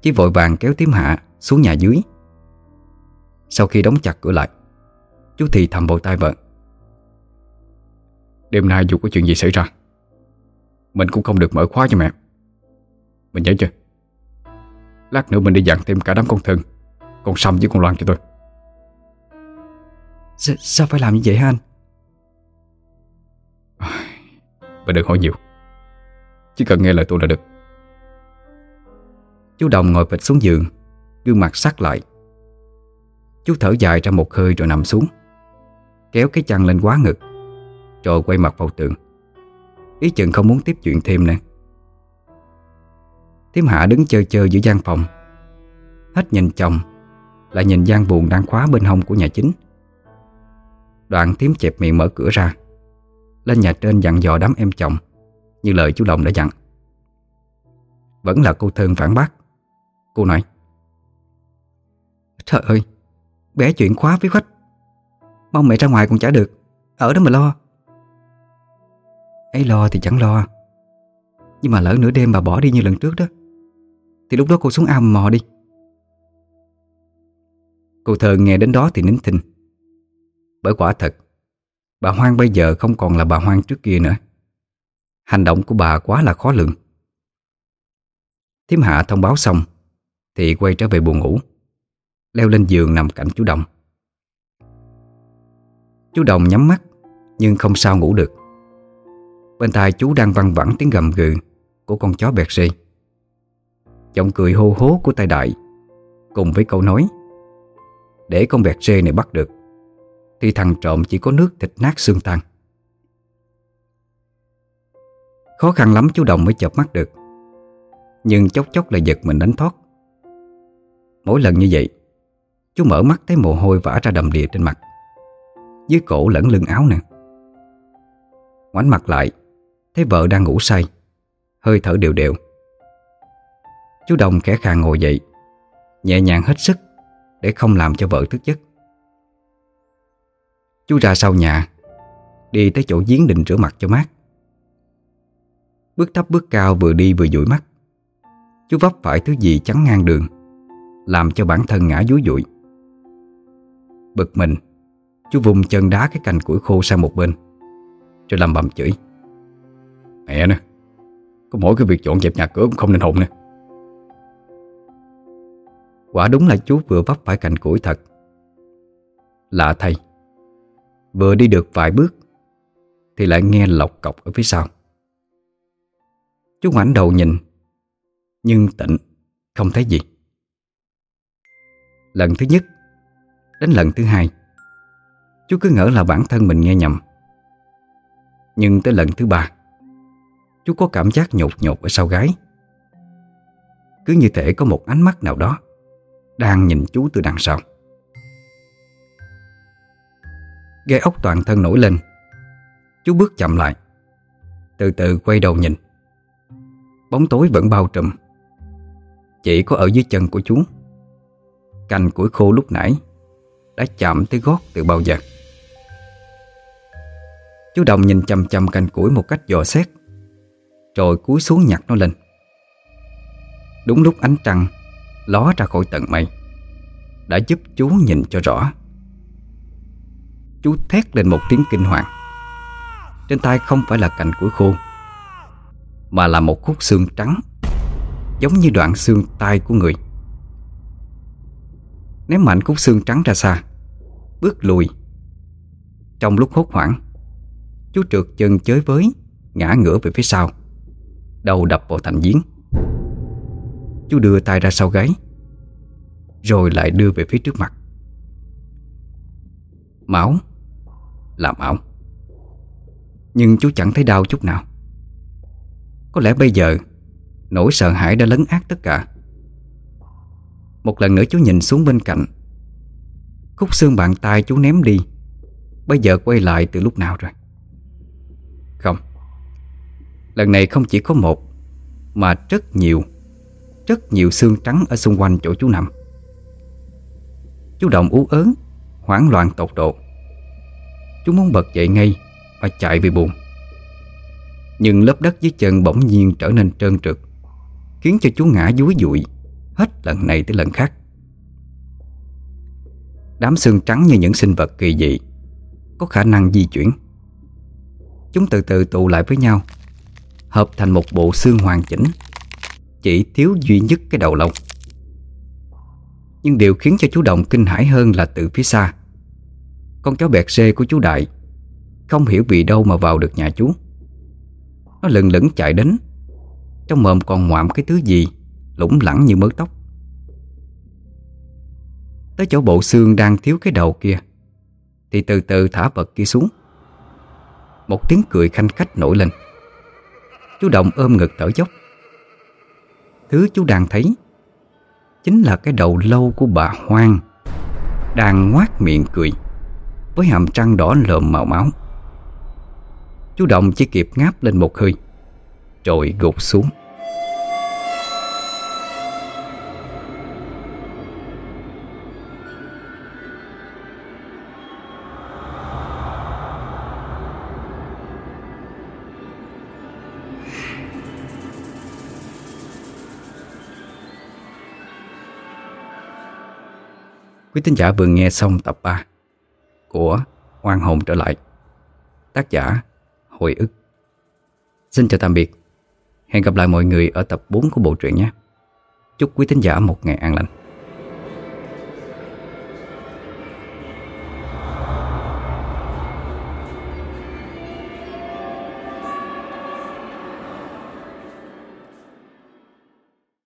Chỉ vội vàng kéo Thiếm Hạ xuống nhà dưới. Sau khi đóng chặt cửa lại Chú thì thầm vào tai vợ Đêm nay dù có chuyện gì xảy ra Mình cũng không được mở khóa cho mẹ. Mình nhớ chưa? Lát nữa mình đi dặn thêm cả đám con thân Con Sâm với con Loan cho tôi. S Sao phải làm như vậy hả anh? Mình đừng hỏi nhiều chỉ cần nghe lời tôi là được. Chú Đồng ngồi phịch xuống giường, Gương mặt sắc lại. Chú thở dài ra một hơi rồi nằm xuống, Kéo cái chăn lên quá ngực, Rồi quay mặt vào tường. Ý chừng không muốn tiếp chuyện thêm nữa. Tiếm Hạ đứng chơi chơi giữa gian phòng, Hết nhìn chồng, Lại nhìn gian buồn đang khóa bên hông của nhà chính. Đoạn Tiếm chẹp miệng mở cửa ra, Lên nhà trên dặn dò đám em chồng. Như lời chú Đồng đã dặn. Vẫn là cô Thơn phản bác. Cô nói, Trời ơi, Bé chuyện khóa với khách Mong mẹ ra ngoài còn chả được. Ở đó mà lo. Ấy lo thì chẳng lo. Nhưng mà lỡ nửa đêm bà bỏ đi như lần trước đó, Thì lúc đó cô xuống ao mò đi. Cô thơ nghe đến đó thì nín thinh. Bởi quả thật, Bà Hoang bây giờ không còn là bà Hoang trước kia nữa. Hành động của bà quá là khó lường. Thiếm Hạ thông báo xong, Thì quay trở về buồn ngủ, Leo lên giường nằm cạnh chú Đồng. Chú Đồng nhắm mắt, Nhưng không sao ngủ được. Bên tai chú đang văng vẳng tiếng gầm gừ Của con chó bẹt rê. Giọng cười hô hố của tay đại, Cùng với câu nói, Để con bẹt rê này bắt được, Thì thằng trộm chỉ có nước thịt nát xương tan. Khó khăn lắm chú Đồng mới chợp mắt được. Nhưng chốc chốc lại giật mình đánh thoát. Mỗi lần như vậy, Chú mở mắt thấy mồ hôi vã ra đầm đìa trên mặt. Dưới cổ lẫn lưng áo nè. Ngoảnh mặt lại, Thấy vợ đang ngủ say. Hơi thở đều đều. Chú Đồng khẽ khàng ngồi dậy, Nhẹ nhàng hết sức Để không làm cho vợ thức giấc. Chú ra sau nhà, Đi tới chỗ giếng định rửa mặt cho mát. Bước thấp bước cao vừa đi vừa dụi mắt. Chú vấp phải thứ gì chắn ngang đường, Làm cho bản thân ngã dúi dụi. Bực mình, Chú vùng chân đá cái cành củi khô sang một bên, Rồi làm bầm chửi. Mẹ nè Có mỗi cái việc dọn dẹp nhà cửa cũng không nên hồn nè. Quả đúng là chú vừa vấp phải cành củi thật. Lạ thay, Vừa đi được vài bước Thì lại nghe lọc cọc ở phía sau. Chú ngoảnh đầu nhìn, Nhưng tịnh Không thấy gì. Lần thứ nhất Đến lần thứ hai, Chú cứ ngỡ là bản thân mình nghe nhầm. Nhưng tới lần thứ ba, Chú có cảm giác nhột nhột ở sau gái. Cứ như thể có một ánh mắt nào đó Đang nhìn chú từ đằng sau. Gai ốc toàn thân nổi lên, Chú bước chậm lại, Từ từ quay đầu nhìn. Bóng tối vẫn bao trùm. Chỉ có ở dưới chân của chú. Cành củi khô lúc nãy Đã chạm tới gót từ bao giờ. Chú Đồng nhìn chầm chầm cành củi một cách dò xét, Rồi cúi xuống nhặt nó lên. Đúng lúc ánh trăng Ló ra khỏi tận mây, Đã giúp chú nhìn cho rõ. Chú thét lên một tiếng kinh hoàng. Trên tay không phải là cành củi khô mà là một khúc xương trắng, Giống như đoạn xương tay của người. Ném mạnh khúc xương trắng ra xa, Bước lùi. Trong lúc hốt hoảng, Chú trượt chân chới với, Ngã ngửa về phía sau, Đầu đập vào thành giếng. Chú đưa tay ra sau gáy, Rồi lại đưa về phía trước mặt. Máu, Là máu. Nhưng chú chẳng thấy đau chút nào. Có lẽ bây giờ, Nỗi sợ hãi đã lấn át tất cả. Một lần nữa chú nhìn xuống bên cạnh. Khúc xương bàn tay chú ném đi. Bây giờ quay lại từ lúc nào rồi? Không. Lần này không chỉ có một, Mà rất nhiều Rất nhiều xương trắng ở xung quanh chỗ chú nằm. Chú Động ú ớn Hoảng loạn tột độ. Chú muốn bật dậy ngay Và chạy về buồn. Nhưng lớp đất dưới chân bỗng nhiên trở nên trơn trượt, Khiến cho chú ngã dúi dụi Hết lần này tới lần khác. Đám xương trắng như những sinh vật kỳ dị Có khả năng di chuyển. Chúng từ từ tụ lại với nhau, Hợp thành một bộ xương hoàn chỉnh, Chỉ thiếu duy nhất cái đầu lông. Nhưng điều khiến cho chú Đồng kinh hãi hơn là từ phía xa, Con chó bẹt xê của chú Đại Không hiểu vì đâu mà vào được nhà chú. Nó lần lững chạy đến. Trong mồm còn ngoạm cái thứ gì lũng lẳng như mớ tóc. Tới chỗ bộ xương đang thiếu cái đầu kia, Thì từ từ thả vật kia xuống. Một tiếng cười khanh khách nổi lên. Chú Động ôm ngực thở dốc. Thứ chú đang thấy Chính là cái đầu lâu của bà Hoang Đang ngoác miệng cười Với hàm trăng đỏ lợm màu máu. Chú Động chỉ kịp ngáp lên một hơi, Rồi gục xuống. Quý tín giả vừa nghe xong tập 3 của Oan hồn trở lại. Tác giả Hồi ức. Xin chào tạm biệt. Hẹn gặp lại mọi người ở tập 4 của bộ truyện nhé. Chúc quý tín giả một ngày an lành.